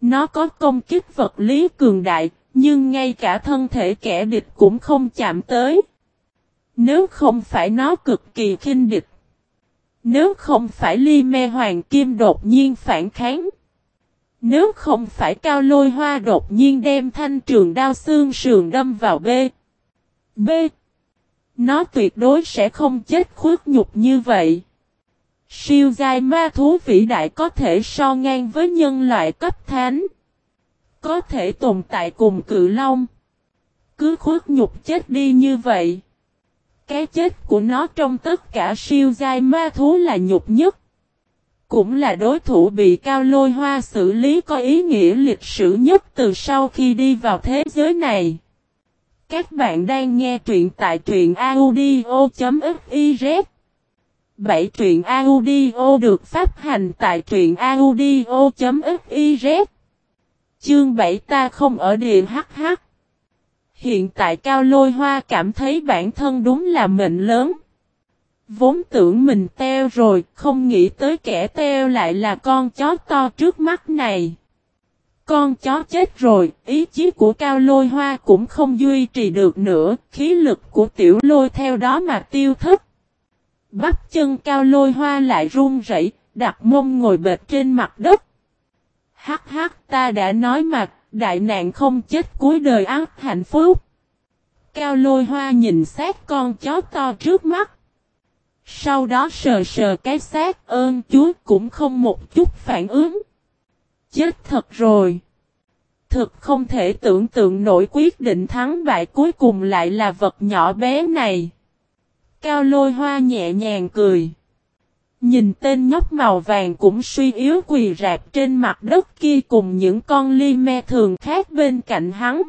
Nó có công kích vật lý cường đại, nhưng ngay cả thân thể kẻ địch cũng không chạm tới. Nếu không phải nó cực kỳ khinh địch. Nếu không phải ly me hoàng kim đột nhiên phản kháng. Nếu không phải cao lôi hoa đột nhiên đem thanh trường đao xương sườn đâm vào B. B. Nó tuyệt đối sẽ không chết khuất nhục như vậy. Siêu giai ma thú vĩ đại có thể so ngang với nhân loại cấp thánh. Có thể tồn tại cùng cự long. Cứ khuất nhục chết đi như vậy. Cái chết của nó trong tất cả siêu giai ma thú là nhục nhất. Cũng là đối thủ bị cao lôi hoa xử lý có ý nghĩa lịch sử nhất từ sau khi đi vào thế giới này. Các bạn đang nghe truyện tại truyện audio.fiz 7 truyện audio được phát hành tại truyện audio.fiz Chương 7 ta không ở địa hh Hiện tại Cao Lôi Hoa cảm thấy bản thân đúng là mệnh lớn. Vốn tưởng mình teo rồi, không nghĩ tới kẻ teo lại là con chó to trước mắt này. Con chó chết rồi, ý chí của Cao Lôi Hoa cũng không duy trì được nữa, khí lực của tiểu lôi theo đó mà tiêu thất. Bắp chân Cao Lôi Hoa lại run rẩy, đặt mông ngồi bệt trên mặt đất. Hắc hắc ta đã nói mặt, đại nạn không chết cuối đời ác hạnh phúc. Cao lôi hoa nhìn sát con chó to trước mắt. Sau đó sờ sờ cái xác ơn chúa cũng không một chút phản ứng. Chết thật rồi. Thực không thể tưởng tượng nổi quyết định thắng bại cuối cùng lại là vật nhỏ bé này. Cao lôi hoa nhẹ nhàng cười. Nhìn tên nhóc màu vàng cũng suy yếu quỳ rạp trên mặt đất kia cùng những con ly me thường khác bên cạnh hắn.